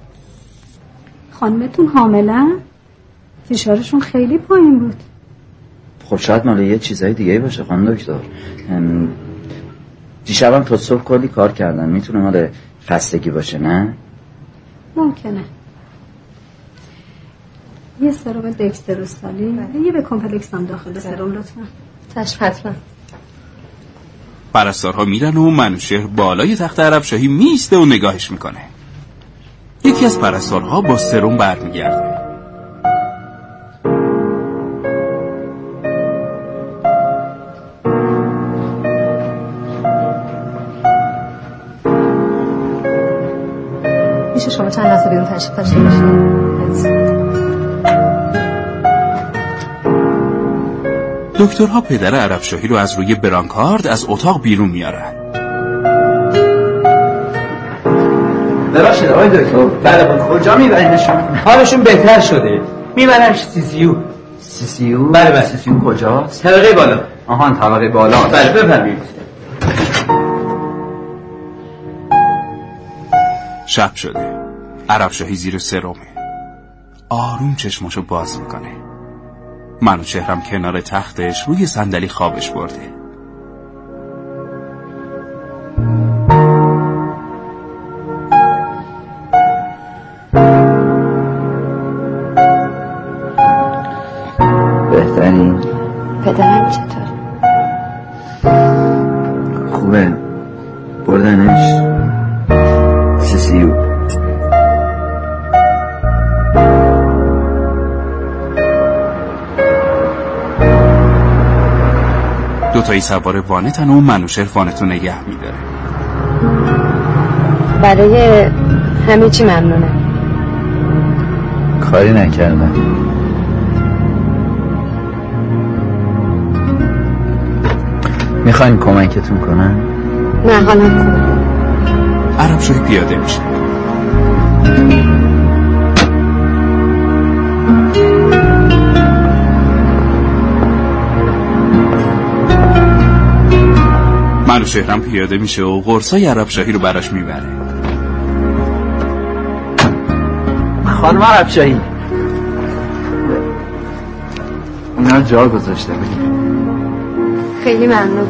خانمتون حاملا فشارشون خیلی پایین بود. خب شاید مال یه چیزای دیگه باشه خانم دکتر. دیشبم تا صبح کلی کار کردن می‌تونه مال خستگی باشه نه؟ ممکنه. یه سرم دکستروستالین یه به کمپلکس هم داخل سرم لطفا. چشم حتما. پرستارها میرن و منوشهر بالای تخت عرب شاهی میسته و نگاهش می‌کنه. یکی از پرستارها با سرم برمیگرده. میشه شما چند لحظه بیرون تشریف داشته باشید؟ دکترها پدر عرب شاهی رو از روی برانکارد از اتاق بیرون میارن. ببخشید آقای دکتر. بله کجا میبرینشون حالشون بهتر شده. میبرنش سی سی یو سی سی یو بله بله. سی سی یو کجاست طبقه بالا. آهان طبقه بالا. بله بفرمایید. شب شده. عرب شاهی زیر سرمه آروم چشمشو باز می‌کنه. من و چهرم کنار تختش روی صندلی خوابش برده. سوار وانتن و منوشر وانتو نگه میداره. برای همه چی ممنونه. کاری نکردم. می‌خواین کمکتون کنم نه خوبه عرب شاهی پیاده میشه. من و شهرم پیاده میشه و قرصای عرب شاهی رو براش می‌بره. خانم عرب شاهی. اینا جا گذاشته بگیر خیلی ممنون.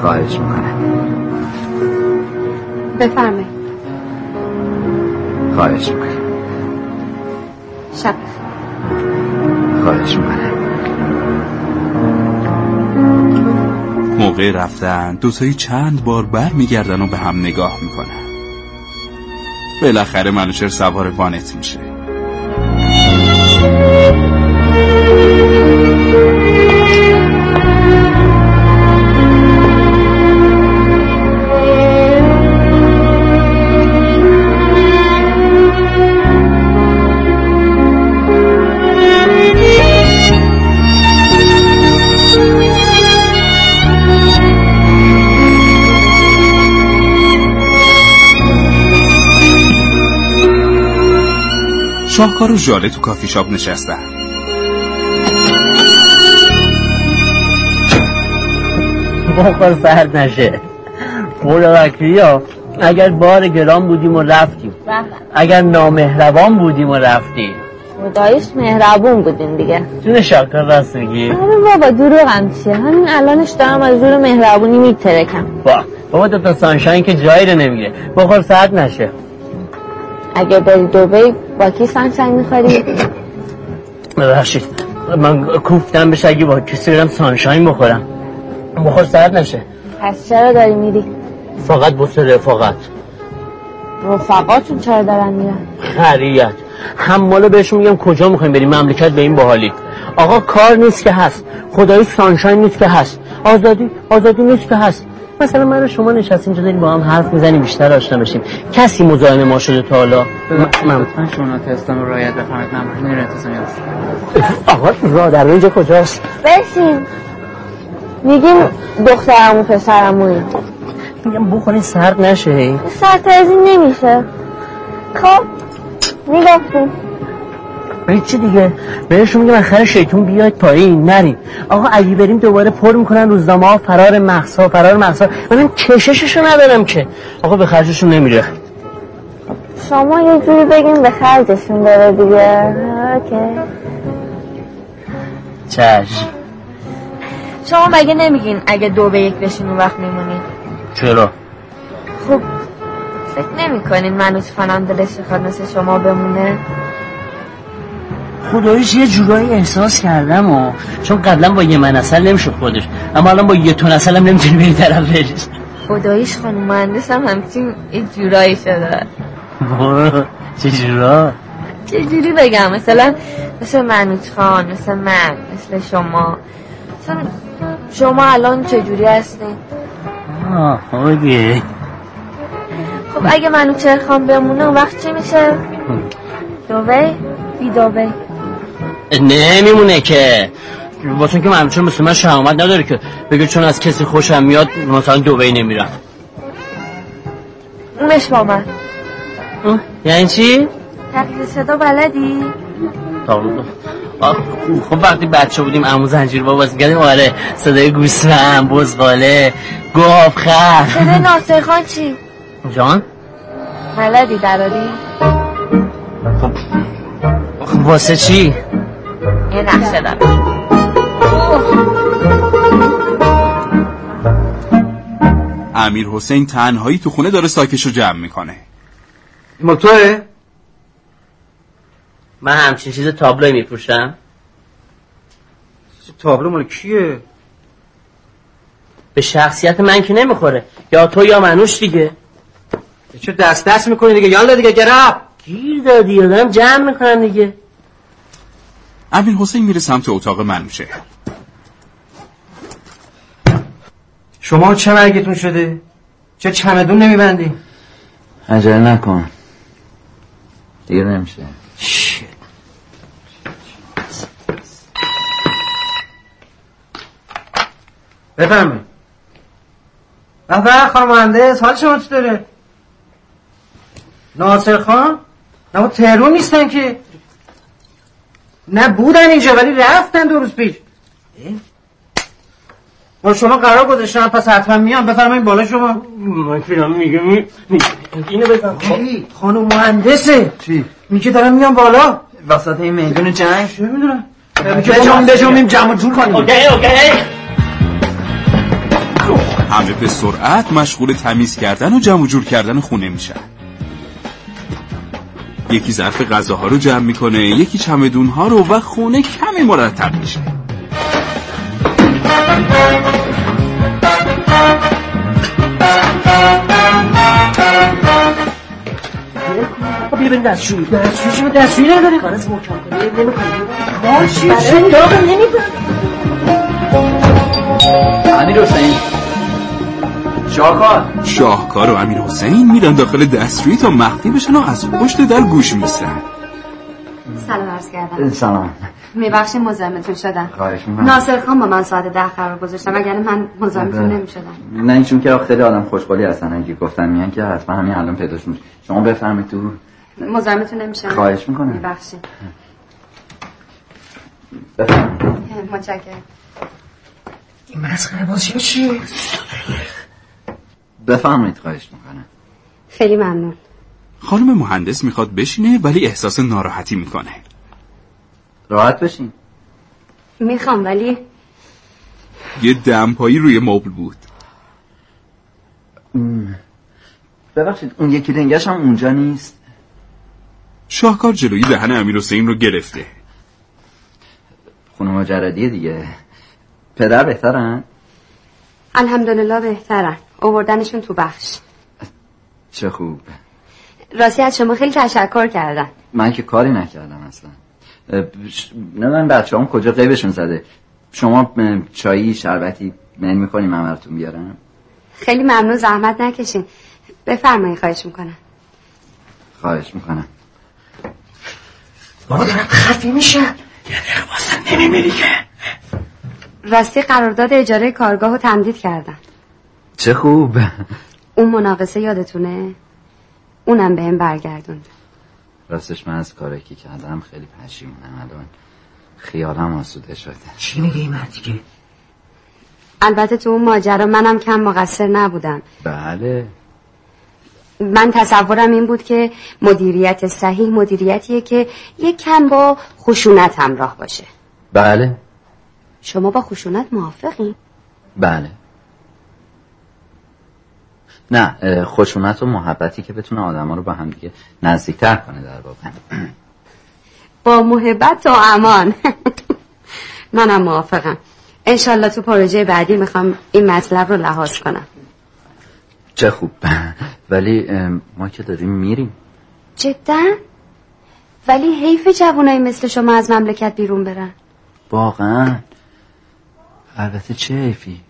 خواهش می‌کنم. بفرمایید. خواهش می‌کنم. شب. خواهش می‌کنم. موقع رفتن دوتایی چند بار بر میگردن و به هم نگاه می‌کنن. بالاخره منوچر سوار وانت میشه. شاهکار و ژاله تو کافی شاپ نشستن. بخور سرد نشه. مولا ها اگر بار گرام بودیم و رفتیم اگر نامهربان بودیم و رفتیم. خدایش مهربون بودین دیگه. جون شاکر راست میگی؟ آره بابا دروغ هم چیه؟ همین الانش دارم از جور مهربونی میترکم. با بابا دوتا سانشاین که جایی رو نمی‌گیره بخور سرد نشه. اگه بری دوبی با کی سانشاین می‌خوری؟ ببخشید. من کوفتم بشه اگه با کسی برم سانشاین بخورم. بخور سرد نشه. پس چرا داری میری؟ فقط بسه رفاقت. رفقاتون چرا دارن میرن؟ خریت. حمالا بهشون میگم کجا می‌خوایم بریم؟ مملکت به این باحالی. آقا کار نیست که هست. خدایی سانشاین نیست که هست. آزادی آزادی نیست که هست. مثلا من و شما نشستیم اینجا داریم با هم حرف می‌زنیم بیشتر آشنا بشیم. کسی مزاحم ما شده تا حالا؟ من من شما رو رایت بفرمایید. من هست آقا را در اینجا کجاست؟ بشین. میگیم دخترمو پسرموی میگم بخورین سرد نشه. سرترزی نمیشه. خب می‌گفتیم برید چی دیگه؟ بهشون میگم آخر شیطون بیاید پایین نرین. آقا اگه بریم دوباره پر می‌کنن روزنامه ها فرار مخصا فرار مخصا منم کشششو ندارم که. آقا به خرجشون نمیره. شما یه جوری بگیم به خرجشون بره دیگه. اوکی. چشم. شما مگه نمیگین اگه دو به یک بشین اون وقت میمونین؟ چرا؟ خب فکر نمی کنین منوچ فنان دلش شما بمونه؟ خدایش یه جورایی احساس کردم و چون قبلا با یه من اصل نمی‌شد خودش اما الان با یه تون اصل هم نمی‌تونی بری طرف بری. خدایش خانم مهندس هم همچین یه جورایی شده. [laughs] چه جورا؟ چه جوری بگم؟ مثلا مثل منوچ خان مثل من مثل شما. مثلا شما الان چه جوری هستین آه خوبیه خب اگه منوچ خان بمونه وقت چی میشه؟ دوبی بی دوبی نمیمونه که واسه که من چون مثل من شهامت نداره که بگه چون از کسی خوشم میاد مثلا دوبی نمیرم اونش با من یعنی چی؟ تقلید صدا بلدی؟ خب وقتی بچه بودیم امو زنجیر با بازی کردیم آره صدای گوسفند بزغاله گاو خر صدای ناصر خان چی؟ جان بلدی دراری؟ خب واسه چی؟ یه نقشه دارم امیر حسین تنهایی تو خونه داره ساکش رو جمع می‌کنه. ما توه؟ من همچین چیز تابلوی میپوشم. تابلو مال کیه؟ به شخصیت من که نمی‌خوره. یا تو یا منوش دیگه. چه دست دست می‌کنی دیگه؟ یالا دیگه گرب گیر دادی یا دارم جمع می‌کنم دیگه. امیر حسین میره سمت اتاق منوشه شما چه مرگتون شده؟ چه چمدون نمیبندی؟ عجله نکن دیر نمیشه بفرمایید بفرمایید خانم مهندس حال شما چطوره؟ ناصر خان؟ نه تهرون نیستن که نه بودن اینجا ولی رفتن دو روز پیش؟ با شما قرار گذاشتم پس حتما میام. بفرمایید بالا شما. من که میگه اینو بزن. چی؟ خانم مهندسه. چی؟ میگه دارم میام بالا. وسط این میدون جنگ؟ چه می‌دونم. بجام بجامیم جمع جور کنیم. اوکی اوکی. همه به سرعت مشغول تمیز کردن و جمع جور کردن خونه میشن. یکی ظرف غذاها رو جمع می‌کنه یکی چمدون ها رو و خونه کمی مرتب میشه. خب بیا بریم دستشویی. دستشویی شما دستشویی نداری؟ خلاص محکم کنی نمی‌کنی داغ نمی‌کنی؟ امیر حسین. شاهکار. شاهکار و امیر حسین میرن داخل دستشویی تا مخفی بشن و از پشت در گوش میسن سلام عرض کردم. سلام. میبخشیم مزاحمتون شدم. خواهش می‌کنم. ناصر خان با من ساعت ده قرار گذاشتم وگرنه من مزاحمتون نمی‌شدم. نه چون که خیلی آدم خوشحالی هستن اگه گفتن میان که حتما همین الان پیداشون میشه. شما بفرمایید تو. مزاحمتون نمیشم. خواهش می‌کنم. میبخشید. بفرمایید. متشکرم. این مسخره بازی چیه؟ بفرمایید خواهش می‌کنم. خیلی ممنون. خانم مهندس می‌خواد بشینه ولی احساس ناراحتی می‌کنه. راحت بشین. می‌خوام ولی یه دمپایی روی مبل بود. ببخشید اون یکی لنگش هم اونجا نیست؟ شاهکار جلوی دهن امیر حسین رو گرفته. خونه مجردیه دیگه. پدر بهترن؟ الحمدلله بهترن. اووردنشون تو بخش. چه خوب. راستی از شما خیلی تشکر کردن من که کاری نکردم اصلا. ش- نمی‌دونم بچه هم کجا قیبشون زده؟ شما چایی شربتی من براتون بیارم خیلی ممنون زحمت نکشین. بفرمایید خواهش می‌کنم. خواهش می‌کنم. بابا دارم خفی میشه یه دقیقه واسه نمیمیری که. راستی قرارداد اجاره کارگاه رو تمدید کردن. چه خوب. اون مناقصه یادتونه؟ اونم بهم برگردوند. راستش من از کاری که کردم خیلی پشیمونم الان خیالم آسوده شده. چی میگه این البته تو اون ماجرا منم کم مقصر نبودم. بله. من تصورم این بود که مدیریت صحیح مدیریتیه که یک کم با خشونت همراه باشه. بله. شما با خشونت موافقین؟ بله. نه خشونت و محبتی که بتونه آدم رو با هم دیگه نزدیکتر کنه در واقع. [clears throat] با محبت و امان. [laughs] منم موافقم. انشالله تو پروژه بعدی می‌خوام این مطلب رو لحاظ کنم. چه خوب. [laughs] ولی ما که داریم میریم. جدا؟ ولی حیف جوانایی مثل شما از مملکت بیرون برن. واقعا. البته چه حیفی؟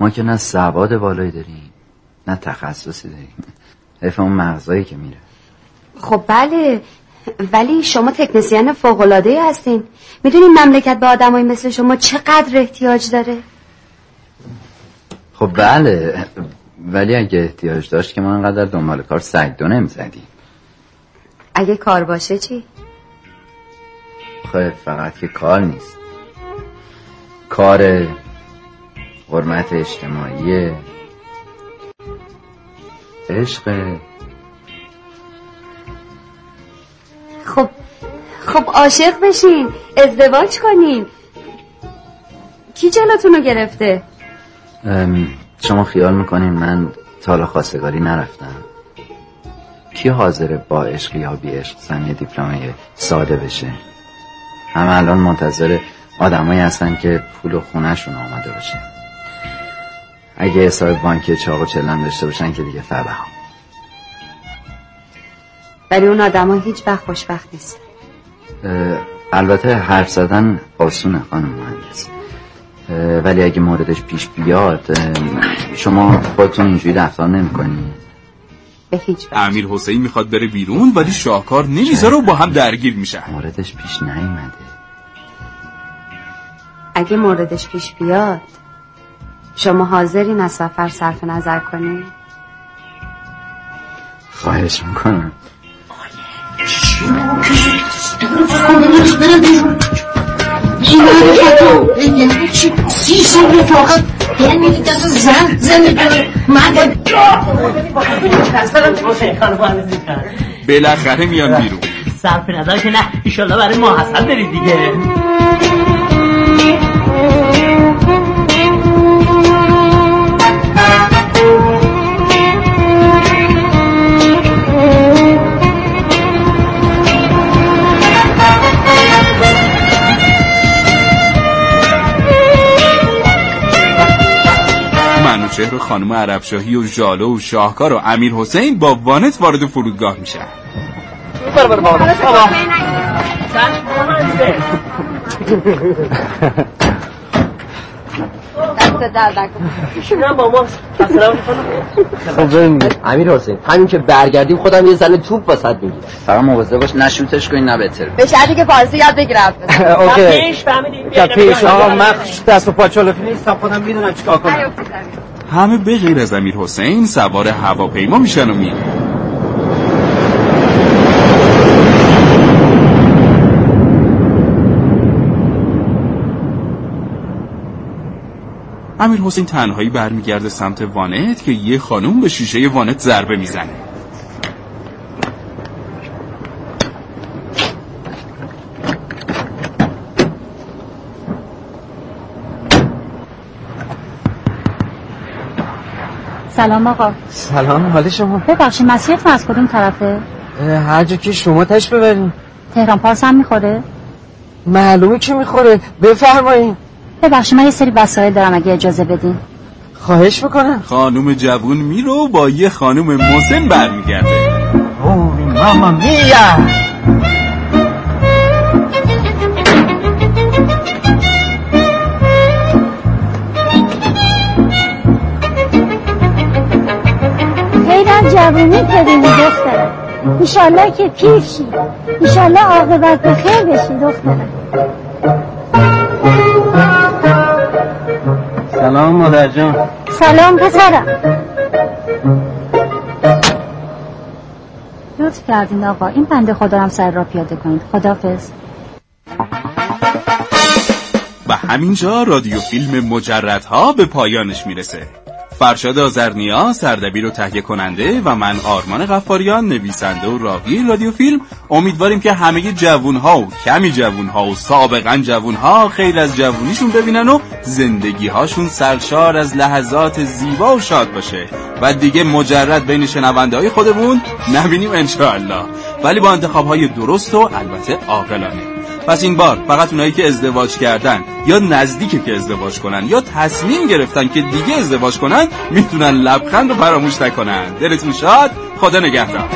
ما که نه سواد بالایی داریم. نه تخصصی داریم. حیف اون مغزایی که میره. خب بله ولی شما تکنسیان فوقلاده هستین. می‌دونین مملکت به آدمایی مثل شما چقدر احتیاج داره؟ خب بله ولی اگه احتیاج داشت که ما انقدر دنبال کار سگدو نمی‌زدیم. اگه کار باشه چی؟ خب فقط که کار نیست. کار حرمت اجتماعی عشق. خب خب عاشق بشین ازدواج کنین کی جلوتون رو گرفته؟ شما خیال می‌کنین من تالا خواستگاری نرفتم. کی حاضر با عشق یا بی عشق زن دیپلمه ساده بشه؟ همه الان منتظر آدمایی هستن که پول و خونهشون آمده باشه اگه حساب بانکی چاق و چلم داشته باشن که دیگه فبه ها ولی اون آدم هیچ وقت خوشبخت نیست. البته حرف زدن آسونه خانم مهندس. اه، ولی اگه موردش پیش بیاد شما خودتون اینجوری رفتار نمی‌کنی؟ به هیچ امیر حسین می‌خواد بره بیرون ولی شاهکار نمی‌ذاره و با هم درگیر میشن موردش پیش نیومده. اگه موردش پیش بیاد شما حاضرین از سفر صرف نظر کنین خواهش می‌کنم. چی سی سال فقط یعنی دست زن من بالاخره میان بیرون. صرف نظر که نه ایشالله برای ما حسن برید دیگه. خانم عربشاهی و ژالو و شاهکار و امیر حسین با وانت وارد فرودگاه میشن. خب امیر حسین همین که برگردیم خودم یه زن توپ واسط می‌گیرم. فقط مواظب باش نشوتش کنی نه بتر به شرطی که فارسی یاد بگیرم. اوکی. پیش فهمیدیم پیش. آقا من دست و پا چالفی نیستم خودم می‌دونم چیکار کنم. همه به غیر از امیر حسین سوار هواپیما میشن و میرن امیر حسین تنهایی برمیگرده سمت وانت که یه خانوم به شیشه وانت ضربه می‌زنه. سلام آقا. سلام حال شما؟ ببخشید مسیرتون از کدوم طرفه؟ هر جا که شما تش ببرین. تهران پارس هم می‌خوره؟ معلومه که می‌خوره. بفرمایین. ببخشید من یه سری وسایل دارم اگه اجازه بدین. خواهش می‌کنم. خانوم جوون میره و با یه خانوم مسن برمیگرده. اوه ماما میا جوونی ببینی دخترم ایشالله که پیر شی. ایشالله عاقبت به خیر بشی دخترم. سلام مادر جان. سلام پسرم. لطف کردین آقا. این بنده خدا هم سر را پیاده کنید. خدافظ و همینجا رادیو فیلم مجردها به پایانش می‌رسه. فرشاد آزرنیا سردبیر و تهیه کننده و من آرمان غفاریان نویسنده و راوی رادیو فیلم. امیدواریم که همه جوونها و کمی جوونها و سابقا جوونها خیر از جوونیشون ببینن و زندگیهاشون سرشار از لحظات زیبا و شاد باشه. و دیگه مجرد بین شنونده های خودمون نبینیم انشاءالله. ولی با انتخاب های درست و البته عاقلانه. پس این بار فقط اونایی که ازدواج کردن یا نزدیکه که ازدواج کنن یا تصمیم گرفتن که دیگه ازدواج کنن می‌تونن لبخند رو فراموش نکنن. دلتون شاد خدا نگهدار.